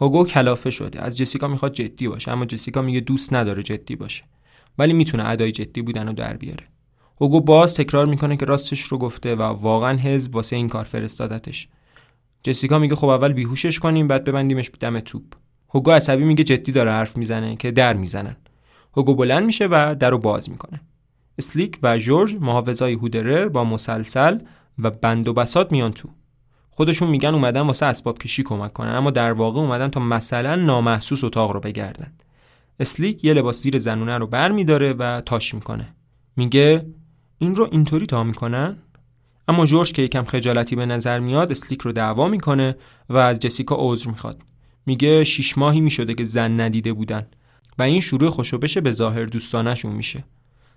هوگو کلافه شده. از جسیکا می‌خواد جدی باشه اما جسیکا میگه دوست نداره جدی باشه. ولی می‌تونه ادای جدی بودن رو در بیاره. هوگو باز تکرار می‌کنه که راستش رو گفته و واقعا حزب واسه این کار فرستادتش. جسیکا میگه خب اول بیهوشش کنیم بعد ببندیمش دم توپ. هوگو عصبی میگه جدی داره حرف می‌زنه که در می‌زنن. هوگو بلند میشه و در رو باز می‌کنه. اسلیک و جورج محافظای هودرر با مسلسل و بند و بساط میان تو. خودشون میگن اومدن واسه اسباب کشی کمک کنن اما در واقع اومدن تا مثلا نامحسوس اتاق رو بگردن. اسلیک یه لباس زیر زنونه رو بر میداره و تاش می‌کنه. میگه این رو اینطوری تا می‌کنن؟ اما جورج که یکم خجالتی به نظر میاد اسلیک رو دعوا می‌کنه و از جسیکا عذر می‌خواد. میگه شیش ماهی می‌شده که زن ندیده بودن و این شروع خوش و بش به ظاهر دوستانشون میشه.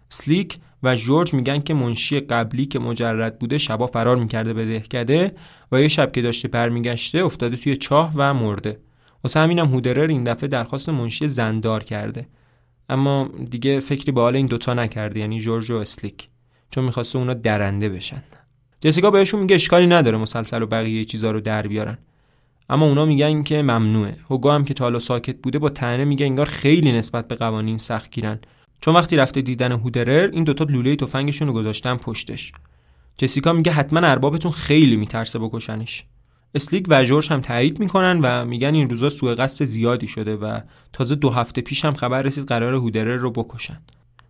اسلیک و جورج میگن که منشی قبلی که مجرد بوده شبا فرار می‌کرده به دهکده و یه شب که داشته برمیگشته افتاده توی چاه و مرده. واسه همینم هودرر این دفعه درخواست منشی زندار کرده. اما دیگه فکری به حال این دوتا نکرده یعنی جورج و اسلیک. چون می‌خواسته اونا درنده بشن. جسیکا بهشون میگه اشکالی نداره مسلسل و بقیه چیزا رو در بیارن. اما اونا میگن که ممنوعه. هوگو هم که تا حالا ساکت بوده با طعنه میگه انگار خیلی نسبت به قوانین سخت گیرن. چون وقتی رفته دیدن هودرر این دوتا لوله تفنگشون رو گذاشتن پشتش. جسیکا میگه حتما اربابتون خیلی میترسه بکشنش. اسلیک و جورج هم تایید می‌کنن و میگن این روزا سوء قصد زیادی شده و تازه دو هفته پیش هم خبر رسید قراره هودرر رو بکشن.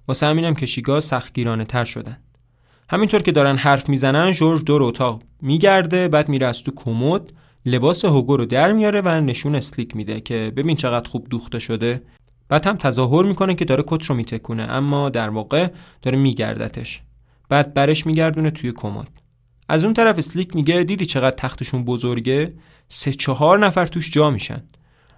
واسه همینم کشیکا سختگیرانه تر شدن. همینطور که دارن حرف می‌زنن جورج دور اتاق میگرده بعد میره از تو کمد لباس هوگو رو در میاره و نشون اسلیک میده که ببین چقدر خوب دوخته شده. بعد هم تظاهر می‌کنه که داره کت رو میتکونه اما در واقع داره میگردتش. بعد برش میگردونه توی کمد از اون طرف اسلیک میگه دیدی چقدر تختشون بزرگه؟ سه چهار نفر توش جا میشن.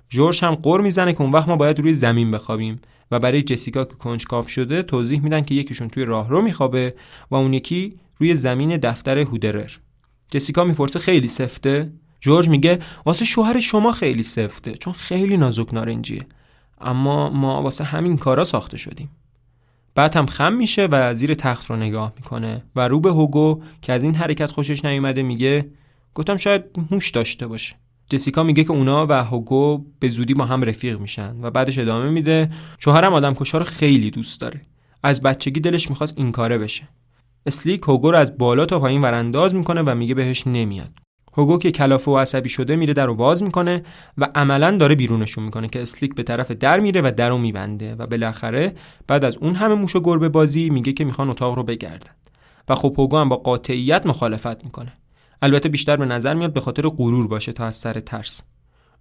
جورج هم قر می‌زنه که اون وقت ما باید روی زمین بخوابیم. و برای جسیکا که کنجکاو شده توضیح میدن که یکیشون توی راهرو میخوابه و اون یکی روی زمین دفتر هودرر. جسیکا می‌پرسه خیلی سفته؟ جورج میگه واسه شوهر شما خیلی سفته چون خیلی نازک نارنجیه. اما ما واسه همین کارا ساخته شدیم. بعد هم خم میشه و زیر تخت رو نگاه می‌کنه و رو به هوگو که از این حرکت خوشش نیومده میگه گفتم شاید موش داشته باشه. جسیکا میگه که اونا و هوگو به زودی با هم رفیق میشن و بعدش ادامه میده. شوهرم آدم کشا رو خیلی دوست داره. از بچگی دلش می‌خواست این کاره بشه. اسلیک هوگو رو از بالا تا پایین ورانداز می‌کنه و میگه بهش نمیاد. هوگو که کلافه و عصبی شده میره در رو باز می‌کنه و عملا داره بیرونشون می‌کنه که اسلیک به طرف در میره و در رو میبنده و بالاخره بعد از اون همه موش و گربه بازی میگه که می‌خوان اتاق رو بگردن. و خب هوگو هم با قاطعیت مخالفت می‌کنه. البته بیشتر به نظر میاد به خاطر غرور باشه تا از سر ترس.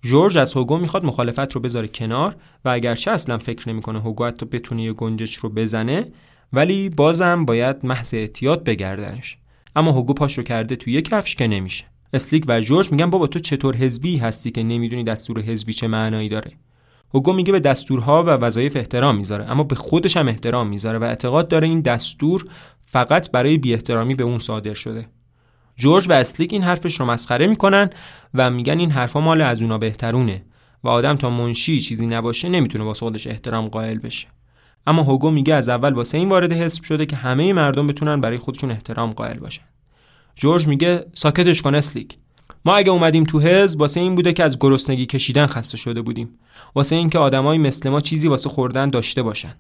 جورج از هوگو می‌خواد مخالفت رو بذاره کنار و اگرچه اصلا فکر نمی‌کنه هوگو حتی بتونه یه گنجش رو بزنه ولی بازم باید محض احتیاط بگردنش. اما هوگو پاش رو کرده توی یه کفش که نمیشه. اسلیک و جورج میگن بابا تو چطور حزبی هستی که نمی‌دونی دستور حزبی چه معنایی داره. هوگو میگه به دستورها و وظایف احترام می‌ذاره اما به خودش هم احترام می‌ذاره و اعتقاد داره این دستور فقط برای بی احترامی به اون صادر شده. جورج و اسلیک این حرفش رو مسخره می‌کنن و میگن این حرفا مال از اونا بهترونه و آدم تا منشی چیزی نباشه نمی‌تونه واسه خودش احترام قائل بشه. اما هوگو میگه از اول واسه این وارد حزب شده که همه مردم بتونن برای خودشون احترام قائل باشن. جورج میگه ساکتش کن اسلیک ما اگه اومدیم تو حزب واسه این بوده که از گرسنگی کشیدن خسته شده بودیم. واسه اینکه آدمای مثل ما چیزی واسه خوردن داشته باشن.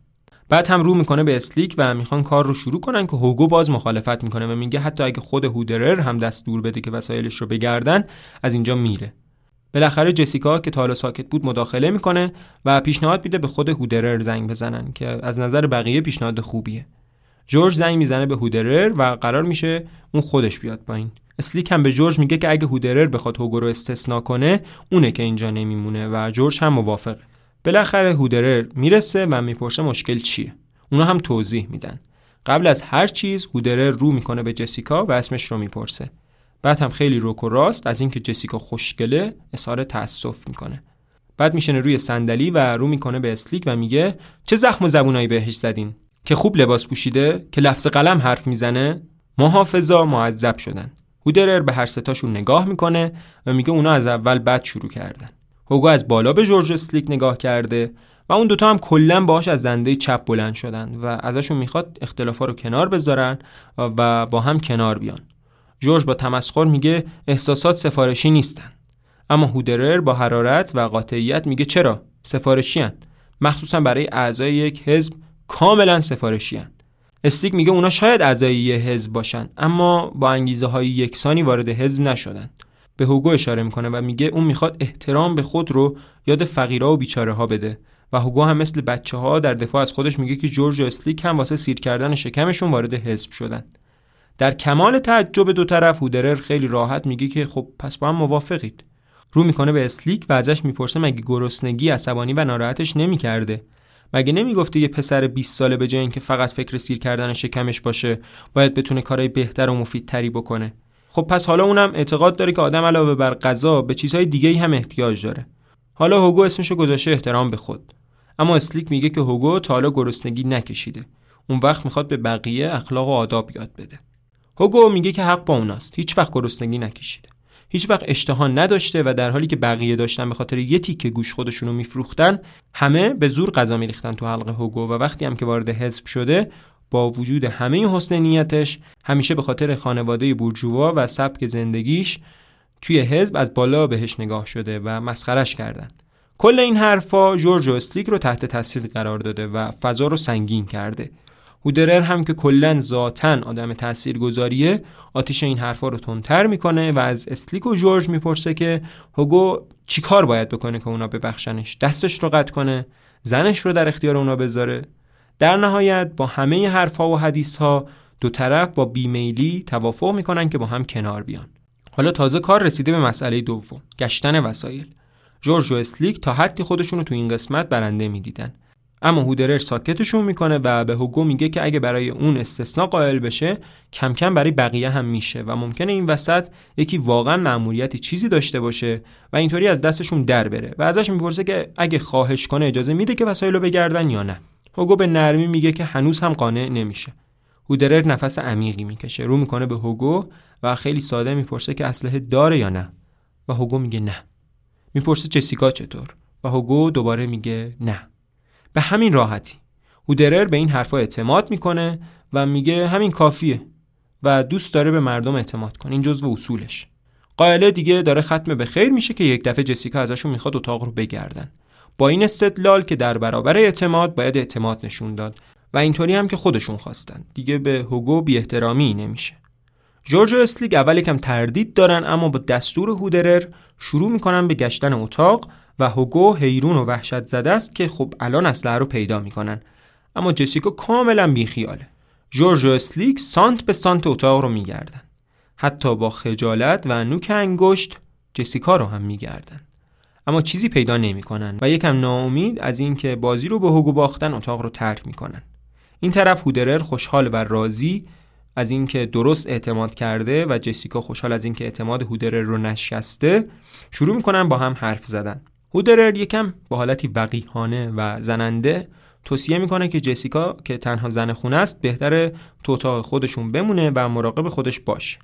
بعد هم رو می‌کنه به اسلیک و می‌خوان کار رو شروع کنن که هوگو باز مخالفت می‌کنه و میگه حتی اگه خود هودرر هم دستور بده که وسایلش رو بگردن از اینجا میره. بالاخره جسیکا که تا ساکت بود مداخله می‌کنه و پیشنهاد میده به خود هودرر زنگ بزنن که از نظر بقیه پیشنهاد خوبیه. جورج زنگ می‌زنه به هودرر و قرار میشه اون خودش بیاد پایین. اسلیک هم به جورج میگه که اگه هودرر بخواد هوگو رو استثنا کنه اونه که اینجا نمیمونه و جورج هم موافقه. بالاخره هودرر می‌رسه و می‌پرسه مشکل چیه. اونا هم توضیح میدن. قبل از هر چیز هودرر رو می‌کنه به جسیکا و اسمش رو می‌پرسه. بعد هم خیلی روک و راست از اینکه جسیکا خوشگله اظهار تاسف می‌کنه. بعد میشنه روی صندلی و رو می‌کنه به اسلیک و میگه چه زخم زبونایی بهش زدین؟ که خوب لباس پوشیده که لفظ قلم حرف می‌زنه. محافظا معذب شدن. هودرر به هر ستاشون نگاه می‌کنه و میگه اونا از اول بد شروع کردن. هوگو از بالا به جورج اسلیک نگاه کرده و اون دوتا هم کلا باهاش از دنده چپ بلند شدن و ازشون می‌خواد اختلافا رو کنار بذارن و با هم کنار بیان جورج با تمسخر میگه احساسات سفارشی نیستن اما هودرر با حرارت و قاطعیت میگه چرا سفارشی هن. مخصوصا برای اعضای یک حزب کاملا سفارشی هن. استیک میگه اونا شاید اعضای یه حزب باشن اما با انگیزه های یکسانی وارد حزب نشدن به هوگو اشاره می‌کنه و میگه اون می‌خواد احترام به خود رو یاد فقیرها و بیچاره ها بده. و هوگو هم مثل بچه ها در دفاع از خودش میگه که جورج و استلیک هم واسه سیر کردن شکمشون وارد حزب شدن. در کمال تعجب دو طرف هودرر خیلی راحت میگه که خب پس با هم موافقید. رو می‌کنه به اسلیک و ازش می‌پرسه مگه گرسنگی عصبانی و ناراحتش نمی‌کرده؟ مگه نمی‌گفته یه پسر 20 ساله به جای اینکه فقط فکر سیر کردن شکمش باشه باید بتونه کارهای بهتر و مفیدتری بکنه؟ خب پس حالا اونم اعتقاد داره که آدم علاوه بر غذا به چیزهای دیگه هم احتیاج داره. حالا هوگو اسمشو گذاشته احترام به خود. اما اسلیک میگه که هوگو تا حالا گرسنگی نکشیده. اون وقت می‌خواد به بقیه اخلاق و آداب یاد بده. هوگو میگه که حق با اوناست. هیچ وقت گرسنگی نکشیده. هیچ وقت اشتها نداشته و در حالی که بقیه داشتن به خاطر یه تیکه گوش خودشونو میفروختن همه به زور غذا میریختن تو حلقه هوگو و وقتی هم که وارد حزب شده با وجود همه حسن نیتش همیشه به خاطر خانواده بورژوا و سبک زندگیش توی حزب از بالا بهش نگاه شده و مسخرش کردن. کل این حرفا جورج و اسلیک رو تحت تاثیر قرار داده و فضا رو سنگین کرده. هودرر هم که کلا ذاتا آدم تاثیرگذاریه آتیش این حرفا رو تندتر می‌کنه و از اسلیک و جورج می‌پرسه که هوگو چیکار باید بکنه که اونا ببخشنش؟ دستش رو قطع کنه؟ زنش رو در اختیار اونا بذاره؟ در نهایت با همه حرفها و حدیثها دو طرف با بیمیلی توافق می‌کنن که با هم کنار بیان. حالا تازه کار رسیده به مسئله دوم گشتن وسایل. جورج و اسلیک تا حدی خودشون رو تو این قسمت برنده می‌دیدن. اما هودرر ساکتشون می‌کنه و به هوگو میگه که اگه برای اون استثنا قائل بشه کم کم برای بقیه هم میشه و ممکنه این وسط یکی واقعا مأموریتی چیزی داشته باشه و اینطوری از دستشون در بره و ازش می‌پرسه که اگه خواهش کنه اجازه میده که وسایل رو بگردن یا نه. هوگو به نرمی میگه که هنوز هم قانع نمیشه. هودرر نفس عمیقی می‌کشه. رو می‌کنه به هوگو و خیلی ساده می‌پرسه که اسلحه داره یا نه. و هوگو میگه نه. می‌پرسه جسیکا چطور؟ و هوگو دوباره میگه نه. به همین راحتی. هودرر به این حرفا اعتماد می‌کنه و میگه همین کافیه. و دوست داره به مردم اعتماد کنه. این جزو اصولش. قائله دیگه داره ختم به خیر میشه که یک دفعه جسیکا ازشون می‌خواد اتاق رو بگردن. با این استدلال که در برابر اعتماد باید اعتماد نشون داد و اینطوری هم که خودشون خواستن. دیگه به هوگو بی احترامی نمیشه. جورج و اسلیک اول یکم تردید دارن اما با دستور هودرر شروع می‌کنن به گشتن اتاق و هوگو حیرون و وحشت زده است که خب الان اسلحه رو پیدا می‌کنن. اما جسیکا کاملا بیخیاله. جورج و اسلیک سانت به سانت اتاق رو میگردن. حتی با خجالت و نوک انگشت جسیکا رو هم میگردن. اما چیزی پیدا نمی‌کنن و یکم ناامید از اینکه بازی رو به هوگو باختن اتاق رو ترک می‌کنن. این طرف هودرر خوشحال و راضی از اینکه درست اعتماد کرده و جسیکا خوشحال از اینکه اعتماد هودرر رو نشسته شروع می‌کنن با هم حرف زدن. هودرر یکم با حالتی وقیحانه و زننده توصیه می‌کنه که جسیکا که تنها زن خونه است بهتره تو اتاق خودشون بمونه و مراقب خودش باشه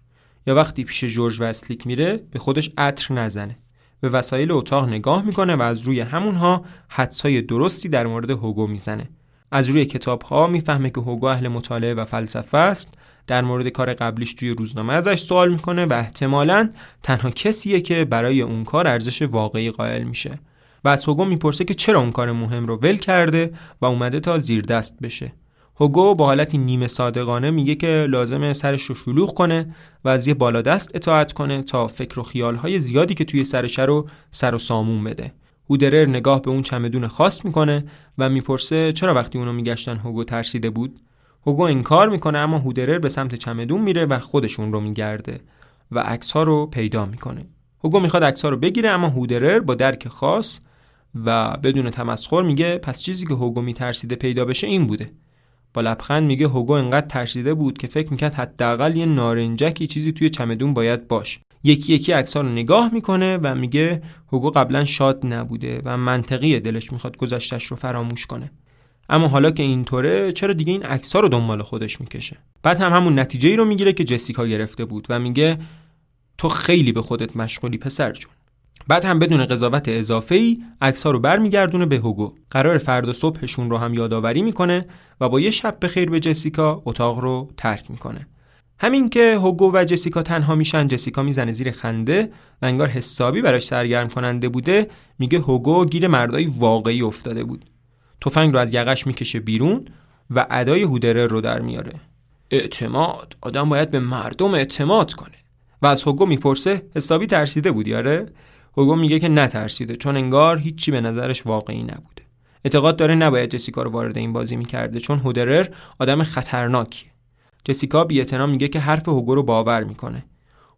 یا وقتی پیش جورج و اسلیک میره به خودش عطر نزنه. به وسایل اتاق نگاه می‌کنه و از روی همونها حدسای درستی در مورد هوگو می‌زنه. از روی کتاب ها می‌فهمه که هوگو اهل مطالعه و فلسفه است. در مورد کار قبلیش توی روزنامه ازش سوال می‌کنه و احتمالا تنها کسیه که برای اون کار ارزش واقعی قائل میشه. و از هوگو می‌پرسه که چرا اون کار مهم رو ول کرده و اومده تا زیر دست بشه. هوگو با حالتی نیمه صادقانه میگه که لازمه سرش رو شلوغ کنه و از یه بالادست اطاعت کنه تا فکر و خیالهای زیادی که توی سرش رو سر و سامون بده. هودرر نگاه به اون چمدون خاص می‌کنه و می‌پرسه چرا وقتی اونو میگشتن هوگو ترسیده بود؟ هوگو انکار می‌کنه اما هودرر به سمت چمدون میره و خودشون رو میگرده و عکس رو پیدا می‌کنه. هوگو می‌خواد عکس رو بگیره اما هودرر با درک خاص و بدون تمسخر میگه پس چیزی که هوگو میترسیده پیدا بشه این بوده. با لبخند میگه هوگو انقدر ترسیده بود که فکر می‌کرد حداقل یه نارنجکی چیزی توی چمدون باید باش. یکی یکی عکس‌ها رو نگاه می‌کنه و میگه هوگو قبلا شاد نبوده و منطقی دلش می‌خواد گذشتش رو فراموش کنه. اما حالا که اینطوره چرا دیگه این عکس رو دنبال خودش می‌کشه؟ بعد هم همون نتیجه ای رو می‌گیره که جسیکا گرفته بود و میگه تو خیلی به خودت مشغولی پسر جون. بعد هم بدون قضاوت اضافه ای عکس ها رو برمیگردونه به هوگو. قرار فردا صبحشون رو هم یادآوری می‌کنه و با یه شب به خیر به جسیکا اتاق رو ترک می‌کنه. همین که هوگو و جسیکا تنها میشن جسیکا می‌زنه زیر خنده و انگار حسابی براش سرگرم کننده بوده میگه هوگو گیر مردای واقعی افتاده بود. تفنگ رو از یقش می‌کشه بیرون و ادای هودره رو در میاره. اعتماد. آدم باید به مردم اعتماد کنه. و از هوگو می‌پرسه حسابی ترسیده بودی؟ آره. هوگو میگه که نترسیده چون انگار هیچی به نظرش واقعی نبوده. اعتقاد داره نباید جسیکا رو وارد این بازی می‌کرده چون هودرر آدم خطرناکیه. جسیکا بی‌اعتنا میگه که حرف هوگو رو باور می‌کنه.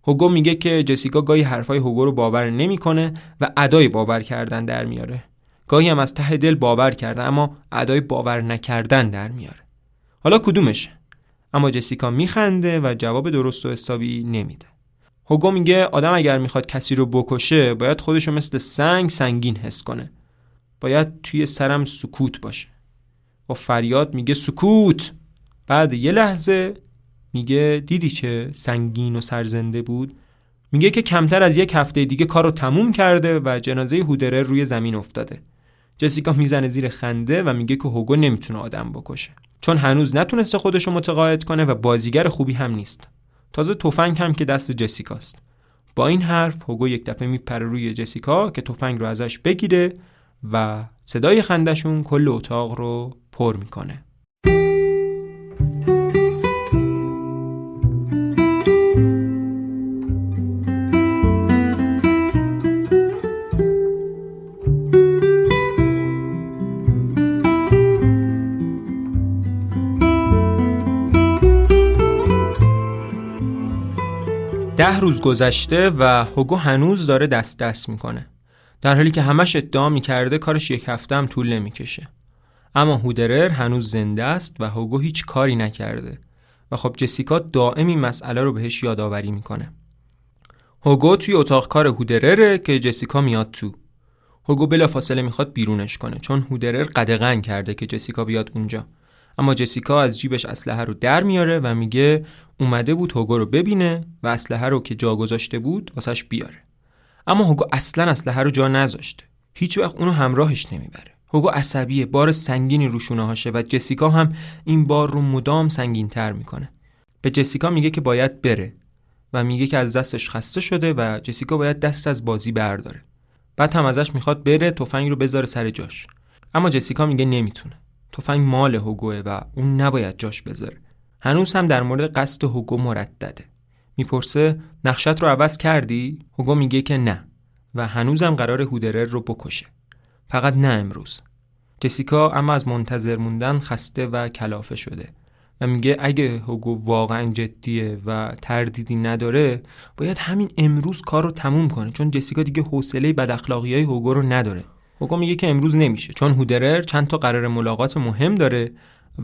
هوگو میگه که جسیکا گاهی حرفای هوگو رو باور نمی‌کنه و ادای باور کردن در میاره. گاهی هم از ته دل باور کرده اما ادای باور نکردن در میاره. حالا کدومشه؟ اما جسیکا میخنده و جواب درست و حسابی نمیده. هوگو میگه آدم اگر می‌خواد کسی رو بکشه باید خودشو مثل سنگ سنگین حس کنه. باید توی سرم سکوت باشه. و فریاد میگه سکوت. بعد یه لحظه میگه دیدی چه سنگین و سرزنده بود؟ میگه که کمتر از یک هفته دیگه کار رو تموم کرده و جنازه هودره روی زمین افتاده. جسیکا می‌زنه زیر خنده و میگه که هوگو نمی‌تونه آدم بکشه. چون هنوز نتونسته خودش رو متقاعد کنه و بازیگر خوبی هم نیست. تازه تفنگ هم که دست جسیکاست. با این حرف هوگو یک دفعه میپره روی جسیکا که تفنگ رو ازش بگیره و صدای خندشون کل اتاق رو پر می‌کنه. روز گذشته و هوگو هنوز داره دست دست می‌کنه. در حالی که همش ادعا می‌کرده کارش یک هفته هم طول نمی‌کشه. اما هودرر هنوز زنده است و هوگو هیچ کاری نکرده. و خب جسیکا دائم این مسئله رو بهش یادآوری می‌کنه. هوگو توی اتاق کار هودرره که جسیکا میاد تو. هوگو بلافاصله می‌خواد بیرونش کنه چون هودرر قدغن کرده که جسیکا بیاد اونجا. اما جسیکا از جیبش اسلحه رو در میاره و میگه اومده بود هوگو رو ببینه و اسلحه رو که جا گذاشته بود واسش بیاره. اما هوگو اصلا اسلحه رو جا نذاشته. هیچ وقت اونو همراهش نمی‌بره. هوگو عصبیه بار سنگینی روشونه هاشه و جسیکا هم این بار رو مدام سنگین تر می‌کنه. به جسیکا میگه که باید بره و میگه که از دستش خسته شده و جسیکا باید دست از بازی برداره. بعد هم ازش می‌خواد بره تفنگ رو بذاره سر جاش. اما جسیکا میگه نمی‌تونه. تفنگ مال هوگوه و اون نباید جاش بذاره. هنوز هم در مورد قصد هوگو مردده. می‌پرسه نقشت رو عوض کردی؟ هوگو میگه که نه و هنوزم قرار هودرر رو بکشه. فقط نه امروز. جسیکا اما از منتظر موندن خسته و کلافه شده و میگه اگه هوگو واقعا جدیه و تردیدی نداره باید همین امروز کار رو تموم کنه چون جسیکا دیگه حوصله بد اخلاقی های هوگو رو نداره. هوگو میگه که امروز نمیشه چون هودرر چند تا قرار ملاقات مهم داره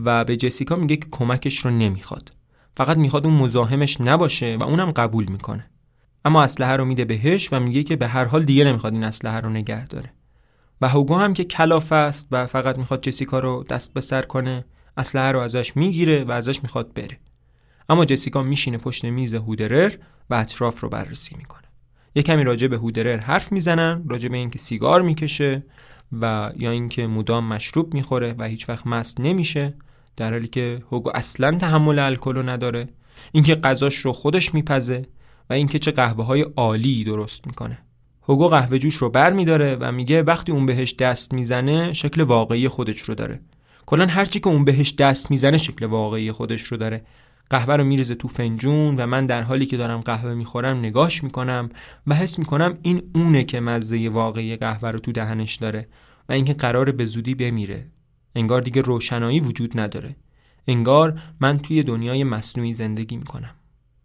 و به جسیکا میگه که کمکش رو نمی‌خواد. فقط می‌خواد اون مزاحمش نباشه و اونم قبول می‌کنه. اما اسلحه رو میده بهش و میگه که به هر حال دیگه نمی‌خواد این اسلحه رو نگه داره. و هوگو هم که کلاف است و فقط می‌خواد جسیکا رو دست به سر کنه اسلحه رو ازش می‌گیره و ازش می‌خواد بره. اما جسیکا میشینه پشت میز هودرر و اطراف رو بررسی می‌کنه. یه کمی راجع به هودرر حرف می‌زنن راجع به اینکه سیگار می‌کشه و یا اینکه مدام مشروب می‌خوره و هیچ وقت مست نمیشه در حالی که هوگو اصلا تحمل الکل نداره. اینکه غذاش رو خودش میپزه و اینکه چه قهوه های عالی درست می‌کنه. هوگو قهوه جوش رو بر میداره و میگه وقتی اون بهش دست می‌زنه شکل واقعی خودش رو داره. کلا هرچی که اون بهش دست می‌زنه شکل واقعی خودش رو داره. قهوه رو میریزه تو فنجون و من در حالی که دارم قهوه می‌خورم نگاش می‌کنم و حس می‌کنم این اونه که مزه واقعی قهوه رو تو دهنش داره و اینکه قرار به زودی بمیره. انگار دیگه روشنایی وجود نداره. انگار من توی دنیای مصنوعی زندگی می‌کنم.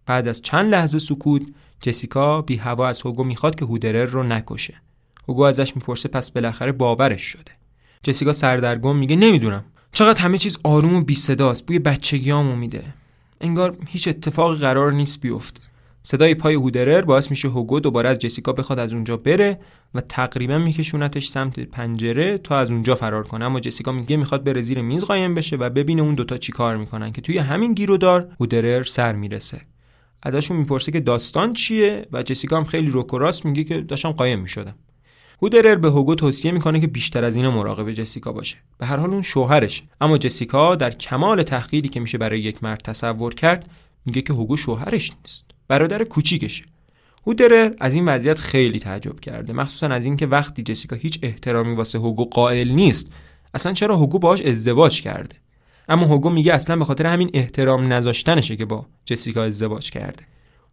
بعد از چند لحظه سکوت جسیکا بی هوا از هوگو می‌خواد که هودرر رو نکشه. هوگو ازش می‌پرسه پس بالاخره باورش شده. جسیکا سردرگم میگه نمی‌دونم. چقدر همه چیز آروم و بی صداست بوی بچگیامو میده. انگار هیچ اتفاقی قرار نیست بیفته. صدای پای هودرر باعث میشه هوگو دوباره از جسیکا بخواد از اونجا بره و تقریبا میکشونتش سمت پنجره تا از اونجا فرار کنه. اما جسیکا میگه می‌خواد بره زیر میز قایم بشه و ببینه اون دوتا چیکار می‌کنن که توی همین گیرودار هودرر سر می‌رسه. ازشون می‌پرسه که داستان چیه و جسیکا هم خیلی روک میگه که داشتم قایم می‌شدم. هودرر به هوگو توصیه می‌کنه که بیشتر از این مراقب جسیکا باشه. به هر حال اون شوهرشه اما جسیکا در کمال تحقیری که میشه برای یک مرد تصور کرد میگه که هوگو شوهرش نیست. برادر کوچیکشه هودرر از این وضعیت خیلی تعجب کرده مخصوصا از اینکه وقتی جسیکا هیچ احترامی واسه هوگو قائل نیست اصلا چرا هوگو باهاش ازدواج کرده؟ اما هوگو میگه اصلا به خاطر همین احترام نذاشتنشه که با جسیکا ازدواج کرده.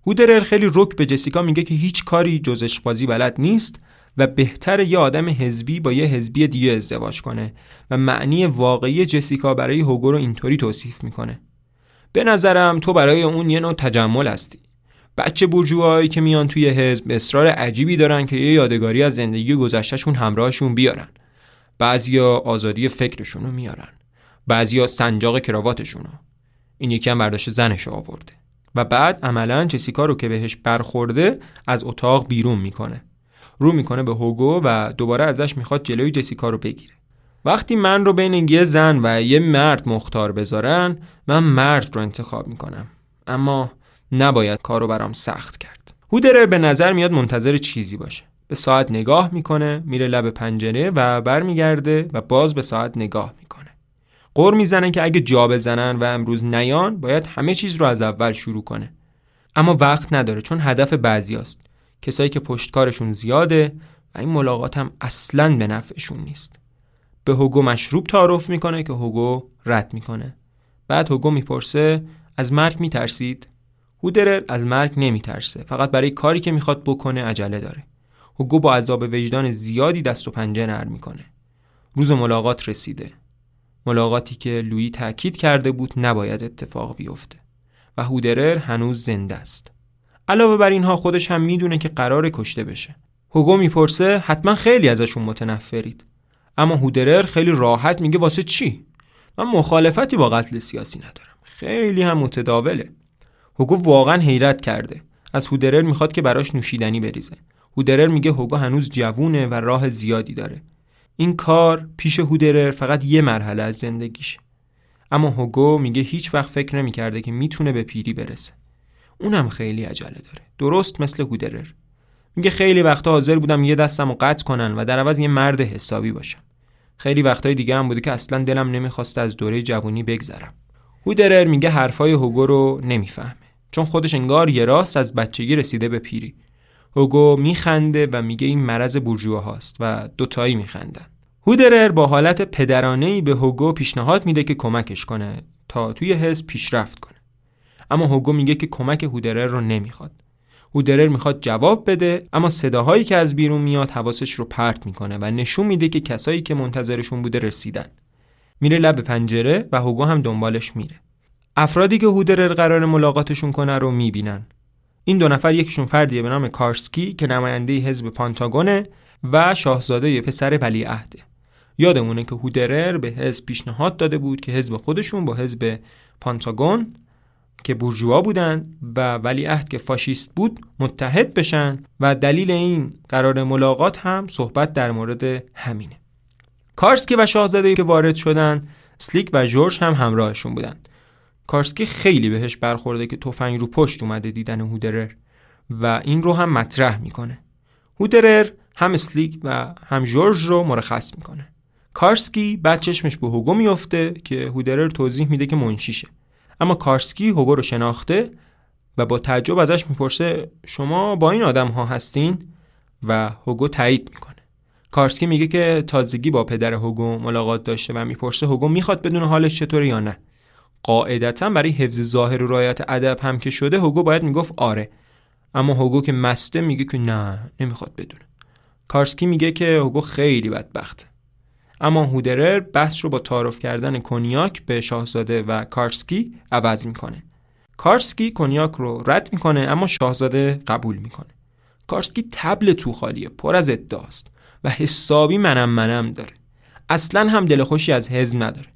هودرر خیلی رک به جسیکا میگه که هیچ کاری جزش بازی بلد نیست. و بهتر یه آدم حزبی با یه حزبی دیگه ازدواج کنه و معنی واقعی جسیکا برای هوگو رو اینطوری توصیف می‌کنه. به نظرم تو برای اون یه نوع تجمل هستی. بچه برجوهایی که میان توی حزب اصرار عجیبی دارن که یه یادگاری از زندگی گذشتهشون همراهشون بیارن. بعضیا آزادی فکرشون رو میارن. بعضیا سنجاق کراواتشون رو این یکی هم برداشت زنش آورده. و بعد عملا جسیکا رو که بهش برخورده از اتاق بیرون می‌کنه. رو می‌کنه به هوگو و دوباره ازش می‌خواد جلوی جسیکا رو بگیره. وقتی من رو بین یه زن و یه مرد مختار بذارن من مرد رو انتخاب می‌کنم. اما نباید کارو برام سخت کرد. هودرر به نظر میاد منتظر چیزی باشه. به ساعت نگاه می‌کنه میره لب پنجره و برمیگرده و باز به ساعت نگاه می‌کنه. قر می‌زنه که اگه جا بزنن و امروز نیان باید همه چیز رو از اول شروع کنه. اما وقت نداره چون هدف بعضیاست کسایی که پشتکارشون زیاده و این ملاقات هم اصلا به نفعشون نیست. به هوگو مشروب تعارف می‌کنه که هوگو رد می‌کنه. بعد هوگو می‌پرسه از مرگ میترسید؟ هودرر از مرگ نمیترسه. فقط برای کاری که می‌خواد بکنه عجله داره. هوگو با عذاب وجدان زیادی دست و پنجه نرم می‌کنه. روز ملاقات رسیده. ملاقاتی که لویی تاکید کرده بود نباید اتفاق بیفته و هودرر هنوز زنده است. علاوه بر اینها خودش هم می‌دونه که قرار کشته بشه. هوگو می‌پرسه حتما خیلی ازشون متنفرید؟ اما هودرر خیلی راحت میگه واسه چی؟ من مخالفتی با قتل سیاسی ندارم. خیلی هم متداوله. هوگو واقعا حیرت کرده. از هودرر می‌خواد که براش نوشیدنی بریزه. هودرر میگه هوگو هنوز جوونه و راه زیادی داره. این کار پیش هودرر فقط یه مرحله از زندگیشه. اما هوگو میگه هیچ وقت فکر نمی‌کرده که می‌تونه به پیری برسه. اونم خیلی عجله داره. درست مثل هودرر میگه خیلی وقتا حاضر بودم یه دستم رو قطع کنن و در عوض یه مرد حسابی باشم. خیلی وقتای دیگه هم بوده که اصلا دلم نمی‌خواست از دوره جوانی بگذرم. هودرر میگه حرفای هوگو رو نمی‌فهمه. چون خودش انگار یه راست از بچگی رسیده به پیری. هوگو میخنده و میگه این مرض بورژوا هاست و دوتایی میخندن. هودرر با حالت پدرانه به هوگو پیشنهاد میده که کمکش کنه تا توی حزب پیشرفت کنه. اما هوگو میگه که کمک هودرر رو نمی‌خواد. هودرر می‌خواد جواب بده اما صداهایی که از بیرون میاد حواسش رو پرت می‌کنه و نشون میده که کسایی که منتظرشون بوده رسیدن. میره لب پنجره و هوگو هم دنبالش میره. افرادی که هودرر قرار ملاقاتشون کنه رو می‌بینن. این دو نفر یکیشون فردیه به نام کارسکی که نماینده حزب پانتاگونه و شاهزاده پسر ولیعهده یادمونه که هودرر به حزب پیشنهاد داده بود که حزب خودشون با حزب پانتاگون که بورژوا بودن و ولیعهد که فاشیست بود متحد بشن و دلیل این قرار ملاقات هم صحبت در مورد همینه. کارسکی و شاهزاده که وارد شدن اسلیک و جورج هم همراهشون بودن. کارسکی خیلی بهش برخورده که تفنگ رو پشت اومده دیدن هودرر و این رو هم مطرح می‌کنه. هودرر هم اسلیک و هم جورج رو مرخص می‌کنه. کارسکی بعد چشمش به هوگو میفته که هودرر توضیح میده که منشیشه. اما کارسکی هوگو رو شناخته و با تعجب ازش می‌پرسه شما با این آدم ها هستین؟ و هوگو تایید می‌کنه. کارسکی میگه که تازگی با پدر هوگو ملاقات داشته و می‌پرسه هوگو می‌خواد بدون حالش چطوره یا نه. قاعدتا برای حفظ ظاهر و رعایت ادب هم که شده هوگو باید می‌گفت آره. اما هوگو که مسته میگه که نه نمی‌خواد بدونه. کارسکی میگه که هوگو خیلی بدبخته. اما هودرر بحث رو با تعارف کردن کنیاک به شاهزاده و کارسکی عوض می‌کنه. کارسکی کنیاک رو رد می‌کنه اما شاهزاده قبول می‌کنه. کارسکی تبل تو خالیه پر از ادعاست و حسابی منم منم داره. اصلا هم دل خوشی از حزب نداره.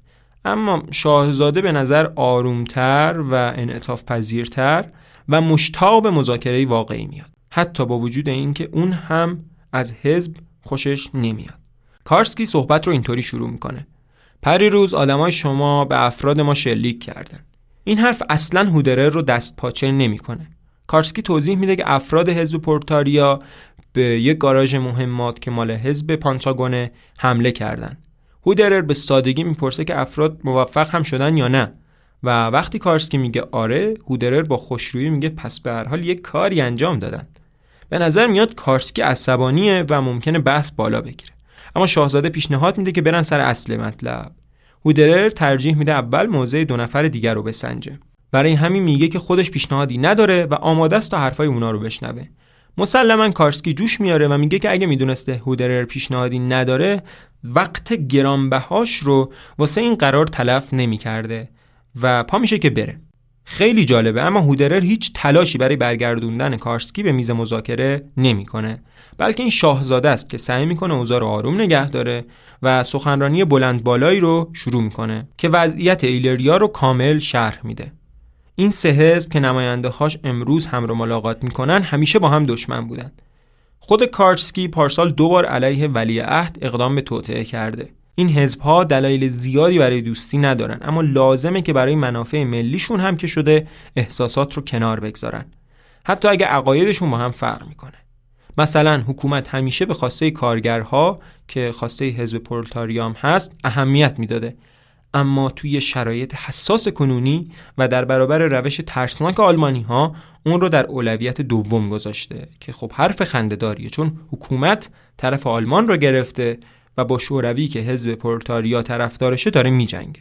اما شاهزاده به نظر آرومتر و انعطاف پذیرتر و مشتاق به مذاکره واقعی میاد. حتی با وجود اینکه اون هم از حزب خوشش نمیاد. کارسکی صحبت رو اینطوری شروع می‌کنه. پری روز آدمای شما به افراد ما شلیک کردن. این حرف اصلا هودرر رو دست پاچه نمی‌کنه. کارسکی توضیح میده که افراد حزب پورتاریا به یک گاراژ مهمات که مال حزب پانتاگونه حمله کردن. هودرر به سادگی می‌پرسه که افراد موفق هم شدن یا نه. و وقتی کارسکی میگه آره هودرر با خوشرویی میگه پس به هر حال یک کاری انجام دادن. به نظر میاد کارسکی عصبانیه و ممکنه بحث بالا بگیره. اما شاهزاده پیشنهاد میده که برن سر اصل مطلب. هودرر ترجیح میده اول موضع دو نفر دیگر رو بسنجه. برای همین میگه که خودش پیشنهادی نداره و آماده است تا حرفای اونا رو بشنوه. مسلما کارسکی جوش میاره و میگه که اگه می‌دونسته هودرر پیشنهادی نداره وقت گرانبهاش رو واسه این قرار تلف نمی‌کرده و پا میشه که بره. خیلی جالبه اما هودرر هیچ تلاشی برای برگردوندن کارسکی به میز مذاکره نمی‌کنه. بلکه این شاهزاده است که سعی می‌کنه اوضاع رو آروم نگه داره و سخنرانی بلند بالایی رو شروع می‌کنه که وضعیت ایلریا رو کامل شرح میده. این سه حزب که نماینده هاش امروز هم رو ملاقات می‌کنن همیشه با هم دشمن بودن. خود کارسکی پارسال دو بار علیه ولی عهد اقدام به توطعه کرده. این حزب ها دلایل زیادی برای دوستی ندارن اما لازمه که برای منافع ملیشون هم که شده احساسات رو کنار بگذارن. حتی اگه عقایدشون با هم فرق می‌کنه. مثلا حکومت همیشه به خواسته کارگرها که خواسته حزب پرولتاریام هست اهمیت می‌داده. اما توی شرایط حساس کنونی و در برابر روش ترسناک آلمانی ها اون رو در اولویت دوم گذاشته که خب حرف خندهداریه چون حکومت طرف آلمان رو گرفته و با شوروی که حزب پرولتاریا طرفدارشه داره میجنگه.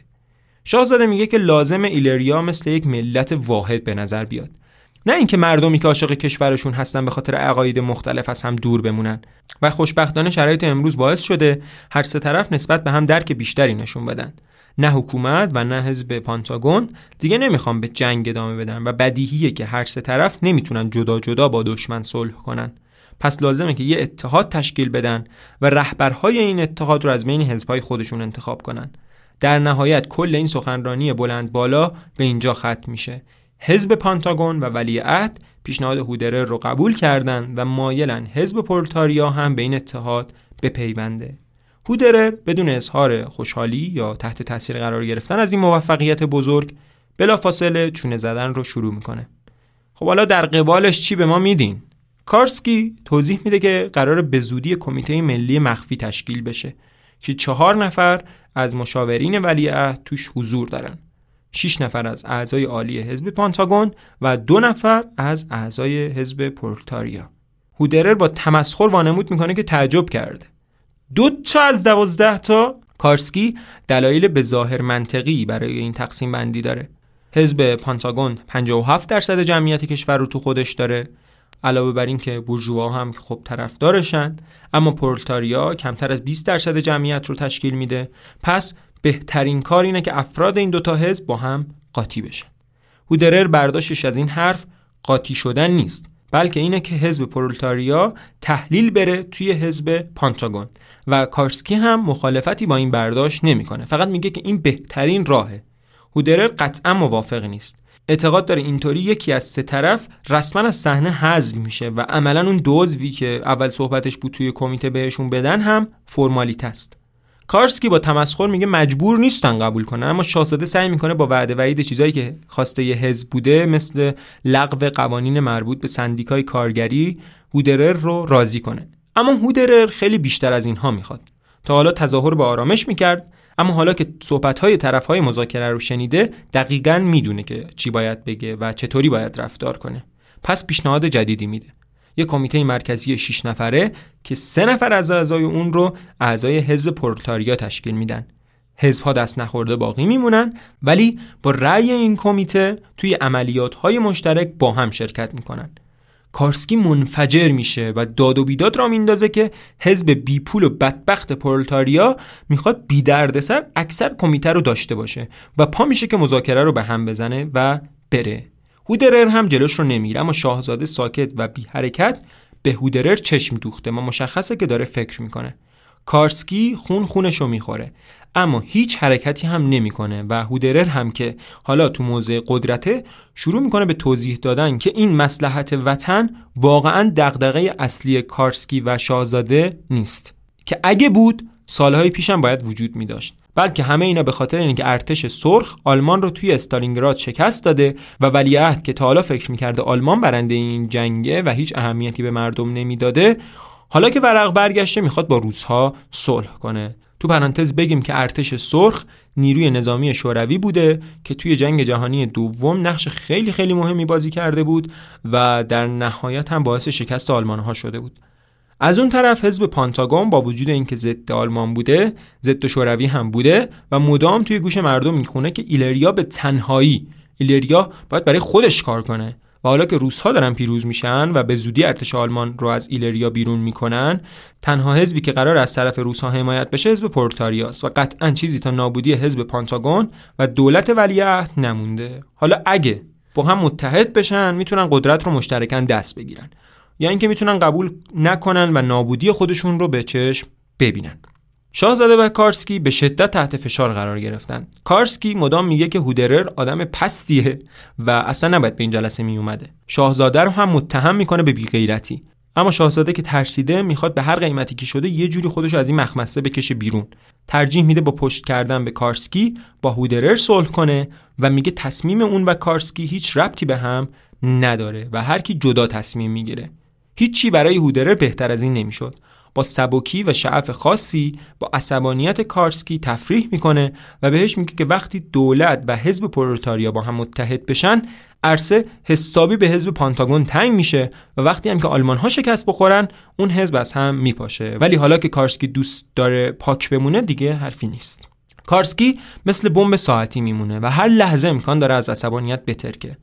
شاهزاده میگه که لازم ایلریا مثل یک ملت واحد به نظر بیاد. نه اینکه مردمی که عاشق کشورشون هستن به خاطر عقاید مختلف از هم دور بمونن. و خوشبختانه شرایط امروز باعث شده هر سه طرف نسبت به هم درک بیشتری نشون بدن. نه حکومت و نه حزب پانتاگون دیگه نمی‌خوان به جنگ ادامه بدن و بدیهیه که هر سه طرف نمی‌تونن جدا جدا با دشمن صلح کنن. پس لازمه که یه اتحاد تشکیل بدن و رهبرهای این اتحاد رو از بین حزبهای خودشون انتخاب کنن. در نهایت کل این سخنرانی بلند بالا به اینجا ختم میشه. حزب پانتاگون و ولیعهد پیشنهاد هودرر رو قبول کردند و مایلن حزب پرولتاریا هم به این اتحاد بپیونده. هودرر بدون اظهار خوشحالی یا تحت تاثیر قرار گرفتن از این موفقیت بزرگ بلافاصله چونه زدن رو شروع می‌کنه. خب حالا در قبالش چی به ما میدین؟ کارسکی توضیح میده که قرار به زودی کمیته ملی مخفی تشکیل بشه که چهار نفر از مشاورین ولیعهد توش حضور دارن. 6 نفر از اعضای عالی حزب پانتاگون و دو نفر از اعضای حزب پرولتاریا. هودرر با تمسخر وانمود می‌کنه که تعجب کرده. دو تا از دوازده تا کارسکی دلایل به ظاهر منطقی برای این تقسیم بندی داره. حزب پانتاگون 57 درصد جمعیت کشور رو تو خودش داره. علاوه بر این که بورژوا هم خب طرفدارشن اما پرولتاریا کمتر از 20 درصد جمعیت رو تشکیل میده. پس بهترین کار اینه که افراد این دوتا حزب با هم قاطی بشن. هودرر برداشتش از این حرف قاطی شدن نیست بلکه اینه که حزب پرولتاریا تحلیل بره توی حزب پانتاگون و کارسکی هم مخالفتی با این برداشت نمی‌کنه. فقط میگه که این بهترین راهه. هودرر قطعا موافق نیست. اعتقاد داره اینطوری یکی از سه طرف رسما از صحنه حذف میشه و عملا اون دوزوی که اول صحبتش بود توی کمیته بهشون بدن هم فرمالیت است. کارسکی با تمسخر میگه مجبور نیستن قبول کنن اما شاهزاده سعی می‌کنه با وعده وعید چیزایی که خواسته یه حزب بوده مثل لغو قوانین مربوط به سندیکای کارگری هودرر رو راضی کنه. اما هودرر خیلی بیشتر از اینها می‌خواد. تا حالا تظاهر به آرامش می‌کرد اما حالا که صحبت‌های طرف‌های مذاکره رو شنیده دقیقا می‌دونه که چی باید بگه و چطوری باید رفتار کنه. پس پیشنهاد جدیدی میده. یک کمیته مرکزی 6 نفره که سه نفر از اعضای اون رو اعضای حزب پرولتاریا تشکیل میدن. حزب ها دست نخورده باقی میمونن ولی با رأی این کمیته توی عملیات های مشترک با هم شرکت می‌کنن. کارسکی منفجر میشه و داد و بیداد را میندازه که حزب بیپول و بدبخت پرولتاریا می‌خواد بی دردسر اکثر کمیته رو داشته باشه و پا میشه که مذاکره رو به هم بزنه و بره. هودرر هم جلوش رو نمیره اما شاهزاده ساکت و بی حرکت به هودرر چشم دوخته. ما مشخصه که داره فکر می‌کنه. کارسکی خون خونش رو می‌خوره. اما هیچ حرکتی هم نمی‌کنه و هودرر هم که حالا تو موضع قدرته شروع می‌کنه به توضیح دادن که این مسلحت وطن واقعا دغدغه اصلی کارسکی و شاهزاده نیست که اگه بود سالهای پیشم باید وجود می داشت بلکه همه اینا به خاطر اینکه ارتش سرخ آلمان رو توی استالینگراد شکست داده و ولیعهد که تا حالا فکر می‌کرده آلمان برنده این جنگه و هیچ اهمیتی به مردم نمی‌داده حالا که ورق برگشته می‌خواد با روزها صلح کنه. تو پرانتز بگیم که ارتش سرخ نیروی نظامی شوروی بوده که توی جنگ جهانی دوم نقش خیلی خیلی مهمی بازی کرده بود و در نهایت هم باعث شکست آلمان ها شده بود. از اون طرف حزب پانتاگون با وجود اینکه ضد آلمان بوده ضد شوروی هم بوده و مدام توی گوش مردم می‌خونه که ایلریا به تنهایی ایلریا باید برای خودش کار کنه. و حالا که روسها دارن پیروز میشن و به زودی ارتش آلمان رو از ایلریا بیرون می‌کنن تنها حزبی که قرار از طرف روسها حمایت بشه حزب پورتاریاس و قطعا چیزی تا نابودی حزب پانتاگون و دولت ولیعهد نمونده. حالا اگه با هم متحد بشن می‌تونن قدرت رو مشترکاً دست بگیرن. یا اینکه می‌تونن قبول نکنن و نابودی خودشون رو به چشم ببینن. شاهزاده و کارسکی به شدت تحت فشار قرار گرفتن. کارسکی مدام میگه که هودرر آدم پستیه و اصلا نباید به این جلسه می اومده شاهزاده رو هم متهم می‌کنه به بیغیرتی. اما شاهزاده که ترسیده می‌خواد به هر قیمتی که شده یه جوری خودش از این مخمسه بکشه بیرون. ترجیح میده با پشت کردن به کارسکی با هودرر صلح کنه و میگه تصمیم اون و کارسکی هیچ ربطی به هم نداره و هر کی جدا تصمیم می‌گیره. هیچی برای هودرر بهتر از این نمی‌شد. با سبکی و شعف خاصی با عصبانیت کارسکی تفریح می‌کنه و بهش میگه که وقتی دولت و حزب پرولتاریا با هم متحد بشن عرصه حسابی به حزب پانتاگون تنگ میشه و وقتی هم که آلمان ها شکست بخورن اون حزب از هم میپاشه. ولی حالا که کارسکی دوست داره پاک بمونه دیگه حرفی نیست. کارسکی مثل بمب ساعتی میمونه و هر لحظه امکان داره از عصبانیت بترکه.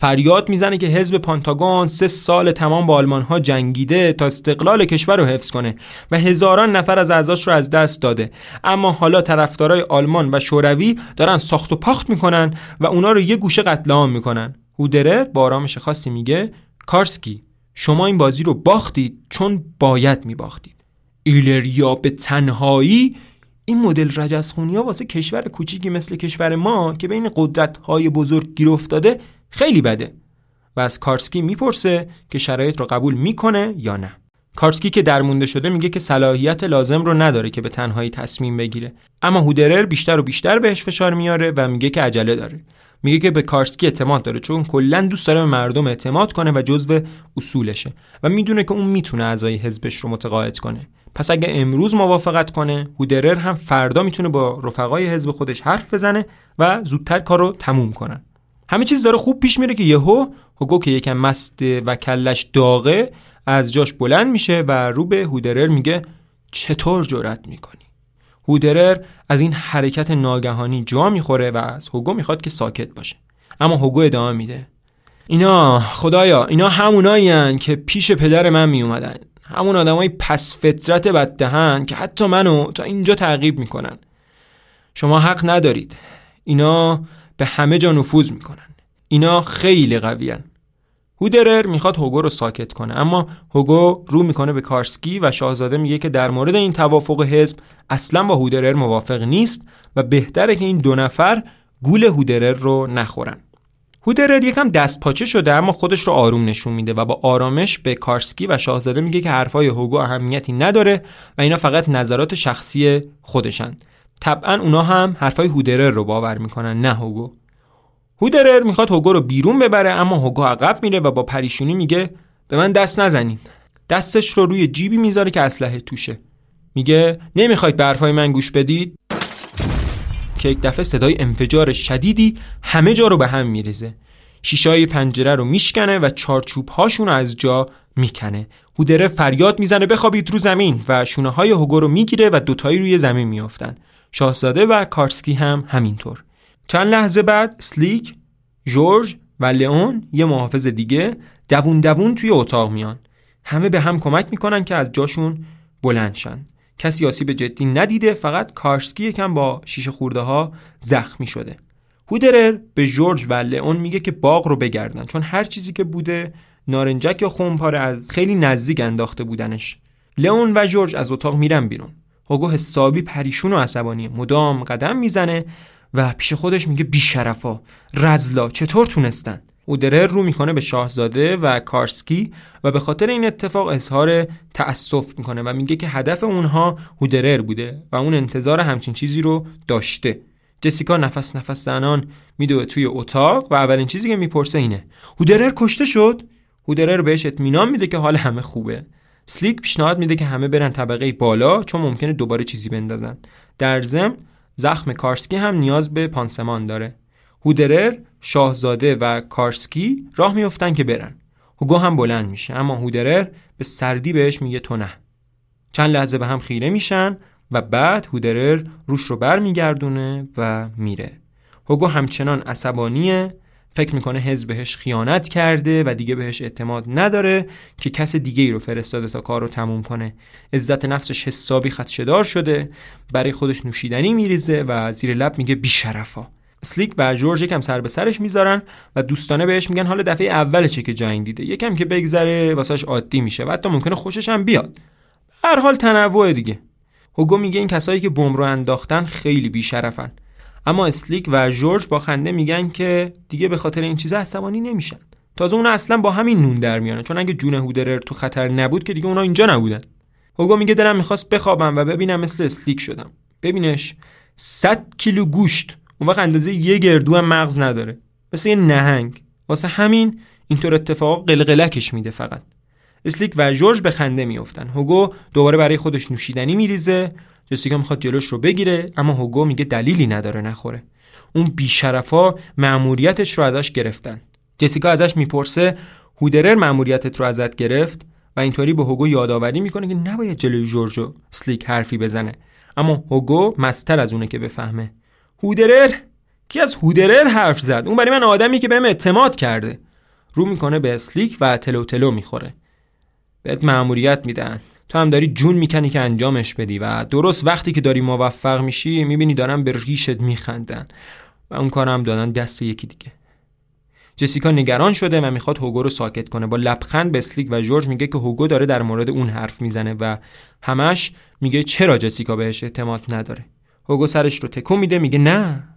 فریاد می‌زنه که حزب پانتاگون سه سال تمام با آلمان ها جنگیده تا استقلال کشور رو حفظ کنه و هزاران نفر از اعضاش رو از دست داده. اما حالا طرفدارای آلمان و شوروی دارن ساخت و پاخت می‌کنن و اونا رو یه گوشه قتل عام می‌کنن. هودرر با آرامش خاصی میگه کارسکی شما این بازی رو باختید چون باید میباختید. ایلریا به تنهایی این مدل رجزخونی ها واسه کشور کوچیکی مثل کشور ما که بین قدرت های بزرگ گیر افتاده خیلی بده. و از کارسکی می‌پرسه که شرایط رو قبول می‌کنه یا نه. کارسکی که درمونده شده میگه که صلاحیت لازم رو نداره که به تنهایی تصمیم بگیره. اما هودرر بیشتر و بیشتر بهش فشار میاره و میگه که عجله داره. میگه که به کارسکی اعتماد داره چون کلا دوست داره به مردم اعتماد کنه و جزو اصولشه و می‌دونه که اون می‌تونه اعضای حزبش رو متقاعد کنه. پس اگه امروز موافقت کنه هودرر هم فردا می‌تونه با رفقای حزب خودش حرف بزنه و زودتر کارو تموم کنن. همه چیز داره خوب پیش میره که یهو هوگو که یکم مست و کلش داغه از جاش بلند میشه و رو به هودرر میگه چطور جرأت می‌کنی؟ هودرر از این حرکت ناگهانی جا می‌خوره و از هوگو می‌خواد که ساکت باشه. اما هوگو ادامه میده. اینا خدایا اینا همونایی که پیش پدر من میومدن همون آدمای پس فطرت بددهن که حتی منو تا اینجا تعقیب می‌کنن. شما حق ندارید. اینا به همه جا نفوذ می‌کنن. اینا خیلی قویان هودرر می‌خواد هوگو رو ساکت کنه اما هوگو رو می‌کنه به کارسکی و شاهزاده میگه که در مورد این توافق حزب اصلا با هودرر موافق نیست و بهتره که این دو نفر گول هودرر رو نخورن. هودرر یکم دست پاچه شده اما خودش رو آروم نشون میده و با آرامش به کارسکی و شاهزاده میگه که حرفای هوگو اهمیتی نداره و اینا فقط نظرات شخصی خودشن. طبعا اونا هم حرفای هودرر رو باور می‌کنن نه هوگو. هودرر می‌خواد هوگو رو بیرون ببره اما هوگو عقب میره و با پریشونی میگه به من دست نزنین. دستش رو روی جیبی می‌ذاره که اسلحه توشه. میگه نمی‌خواید به حرفای من گوش بدید؟ که یک دفعه صدای انفجار شدیدی همه جا رو به هم میریزه. شیشای پنجره رو میشکنه و چارچوب هاشون رو از جا می‌کنه. هودره فریاد می‌زنه بخوابید رو زمین. و شونه های هوگو رو می‌گیره و دوتایی روی زمین میافتن. شاهزاده و کارسکی هم همینطور. چند لحظه بعد سلیک جورج و لئون یه محافظ دیگه دوون دوون توی اتاق میان. همه به هم کمک می‌کنن که از جاشون بلند شن. کسی آسیب جدی ندیده فقط کارسکی یکم با شیشه خورده ها زخمی شده. هودرر به جورج و لئون میگه که باغ رو بگردن چون هر چیزی که بوده نارنجک یا خونپاره از خیلی نزدیک انداخته بودنش. لئون و جورج از اتاق میرن بیرون. هوگو حسابی پریشون و عصبانی. مدام قدم می‌زنه و پیش خودش میگه بیشرفا رزلا چطور تونستن؟ اودرر رو می‌کنه به شاهزاده و کارسکی و به خاطر این اتفاق اظهار تأسف می‌کنه و میگه که هدف اونها هودرر بوده و اون انتظار همچین چیزی رو داشته. جسیکا نفس نفس زنان میدوه توی اتاق و اولین چیزی که می‌پرسه اینه. هودرر کشته شد؟ هودرر بهش اطمینان میده که حال همه خوبه. سلیک پیشنهاد میده که همه برن طبقه بالا چون ممکنه دوباره چیزی بندازن. در ضمن زخم کارسکی هم نیاز به پانسمان داره. هودرر، شاهزاده و کارسکی راه میفتن که برن. هوگو هم بلند میشه اما هودرر به سردی بهش میگه تو نه. چند لحظه به هم خیره میشن و بعد هودرر روش رو بر میگردونه و میره. هوگو همچنان عصبانیه فکر می‌کنه حزب بهش خیانت کرده و دیگه بهش اعتماد نداره که کس دیگه ای رو فرستاده تا کار رو تموم کنه. عزت نفسش حسابی خدشدار شده برای خودش نوشیدنی میریزه و زیر لب میگه بیشرفا. سلیک و جورج یکم سر به سرش می‌ذارن و دوستانه بهش میگن حال دفعه اولشه که جنگ دیده. یکم که بگذره واسش عادی میشه و حتی ممکنه خوشش هم بیاد. هر حال تنوع دیگه. هوگو میگه این کسایی که بمب رو انداختن خیلی بیشرفن. اما اسلیک و جورج با خنده میگن که دیگه به خاطر این چیزا عصبانی نمیشن. تازه اونا اصلا با همین نون در میارن چون اگه جون هودرر تو خطر نبود که دیگه اونا اینجا نبودن. هوگو میگه دلم می‌خواست بخوابم و ببینم مثل اسلیک شدم. ببینش 100 کیلو گوشت اون وقت اندازه یه گردو هم مغز نداره. مثل یه نهنگ. واسه همین اینطور اتفاق قلقلکش میده فقط. اسلیک و جورج به خنده میافتن. هوگو دوباره برای خودش نوشیدنی میریزه. جسیکا می‌خواد جلوش رو بگیره اما هوگو میگه دلیلی نداره نخوره. اون بیشرفا مأموریتش رو ازش گرفتن. جسیکا ازش می‌پرسه هودرر مأموریتت رو ازت گرفت؟ و اینطوری به هوگو یادآوری می‌کنه که نباید جلوی جورج و اسلیک حرفی بزنه. اما هوگو مست‌تر از اونه که بفهمه. هودرر؟ کی از هودرر حرف زد؟ اون برای من آدمی که بهم اعتماد کرده. رو می‌کنه به اسلیک و تلو تلو می‌خوره. بهت مأموریت میدن. تو هم داری جون می‌کنی که انجامش بدی و درست وقتی که داری موفق میشی می‌بینی دارن به ریشت میخندن و اون کارم دادن دست یکی دیگه. جسیکا نگران شده و می‌خواد هوگو رو ساکت کنه. با لبخند به و جورج میگه که هوگو داره در مورد اون حرف می‌زنه و همش میگه چرا جسیکا بهش اعتماد نداره. هوگو سرش رو تکون میده میگه نه.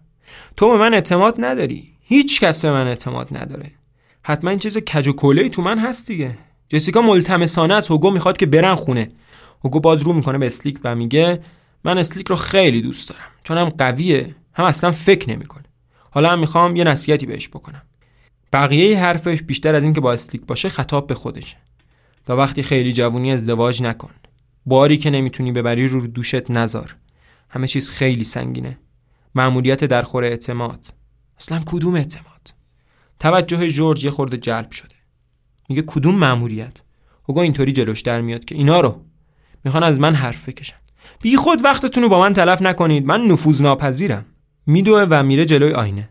تو به من اعتماد نداری. هیچ کس به من اعتماد نداره. حتما یه چیز کجی تو من هست دیگه. جسیکا ملتمسانه از هوگو می‌خواد که برن خونه. هوگو باز رو می‌کنه به اسلیک و میگه من اسلیک رو خیلی دوست دارم. چون هم قویه هم اصلا فکر نمی‌کنه. حالا هم می‌خوام یه نصیحتی بهش بکنم. بقیه حرفش بیشتر از اینکه با اسلیک باشه خطاب به خودشه. تا وقتی خیلی جوونی ازدواج نکن. باری که نمی‌تونی ببری رو دوشت نزار همه چیز خیلی سنگینه. معمولیت در خور اعتماد. اصلا کدوم اعتماد؟ توجه جورج یه خورده جلب شده. میگه کدوم مأموریت؟ هوگو اینطوری جلوش در میاد که اینا رو می‌خوان از من حرف بکشن. بی خود وقتتون رو با من تلف نکنید. من نفوذ ناپذیرم میدوه و میره جلوی آینه.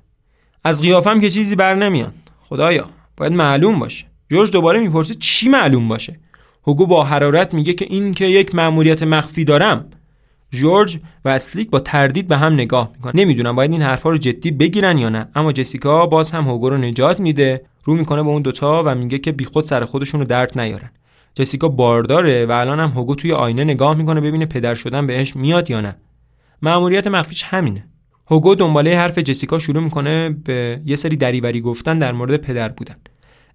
از قیافم که چیزی بر نمیاد خدایا باید معلوم باشه. جورج دوباره می‌پرسه چی معلوم باشه؟ هوگو با حرارت میگه که این که یک مأموریت مخفی دارم جورج و اسلیک با تردید به هم نگاه می‌کنن. نمی‌دونم باید این حرفها رو جدی بگیرن یا نه. اما جسیکا باز هم هوگو رو نجات میده. رو می‌کنه به اون دوتا و میگه که بیخود سر خودشون رو درد نیارن. جسیکا بارداره و الان هم هوگو توی آینه نگاه می‌کنه ببینه پدر شدن بهش میاد یا نه. مأموریت مخفیش همینه. هوگو دنباله حرف جسیکا شروع می‌کنه به یه سری دریوری گفتن در مورد پدر بودن.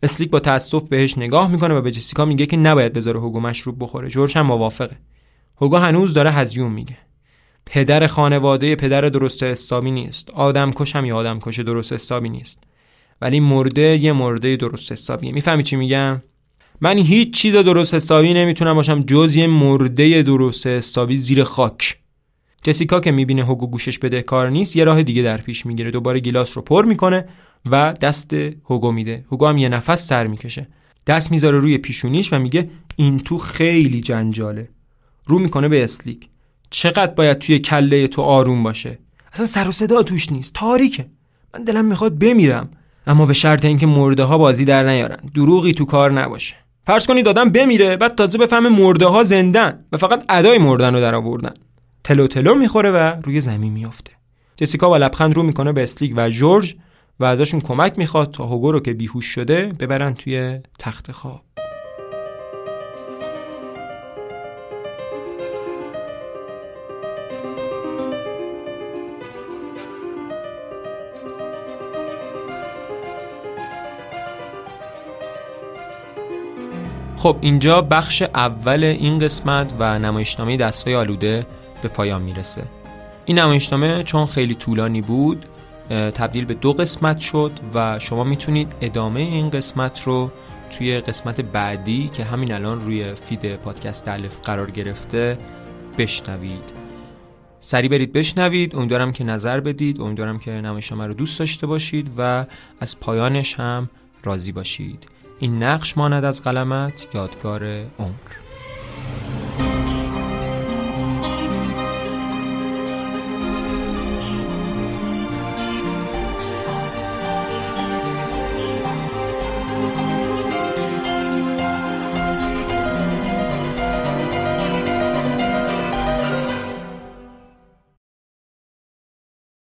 اسلیک با تاسف بهش نگاه می‌کنه و به جسیکا میگه که نباید بذاره هوگو مشروب بخوره. جورج هم موافقه. هوگو هنوز داره هزیون میگه. پدر خانواده پدر درست استابی نیست. آدم کشم یا آدم کش درست استابی نیست. ولی مرده یه مرده درست حسابیه. می‌فهمی چی میگم؟ من هیچ چیز درست حسابی نمی‌تونم باشم جز یه مرده درست حسابی زیر خاک. جسیکا که می‌بینه هوگو گوشش بده کار نیست یه راه دیگه در پیش می‌گیره. دوباره گیلاس رو پر می‌کنه و دست هوگو میده. هوگو هم یه نفس سر می‌کشه. دست می‌ذاره روی پیشونیش و میگه این تو خیلی جنجاله. رو می‌کنه به اسلیک. چقدر باید توی کله تو آروم باشه؟ اصلا سر و صدا توش نیست. تاریکه. من دلم می‌خواد بمیرم. اما به شرط اینکه مرده ها بازی در نیارن. دروغی تو کار نباشه. فرض کنید دادم بمیره بعد تازه بفهمه مرده ها زندن و فقط ادای مردن رو در آوردن تلو تلو می‌خوره و روی زمین میافته. جسیکا با لبخند رو می‌کنه به اسلیک و جورج و ازشون کمک می‌خواد تا هوگو رو که بیهوش شده ببرن توی تخت خواب. خب اینجا بخش اول این قسمت و نمایشنامه دستای آلوده به پایان می‌رسه. این نمایشنامه چون خیلی طولانی بود تبدیل به دو قسمت شد و شما می‌تونید ادامه این قسمت رو توی قسمت بعدی که همین الان روی فید پادکست الف قرار گرفته بشنوید. سری برید بشنوید. امیدوارم که نظر بدید. امیدوارم که نمایشنامه رو دوست داشته باشید و از پایانش هم راضی باشید. این نقش ماند از قلمت یادگار عمر.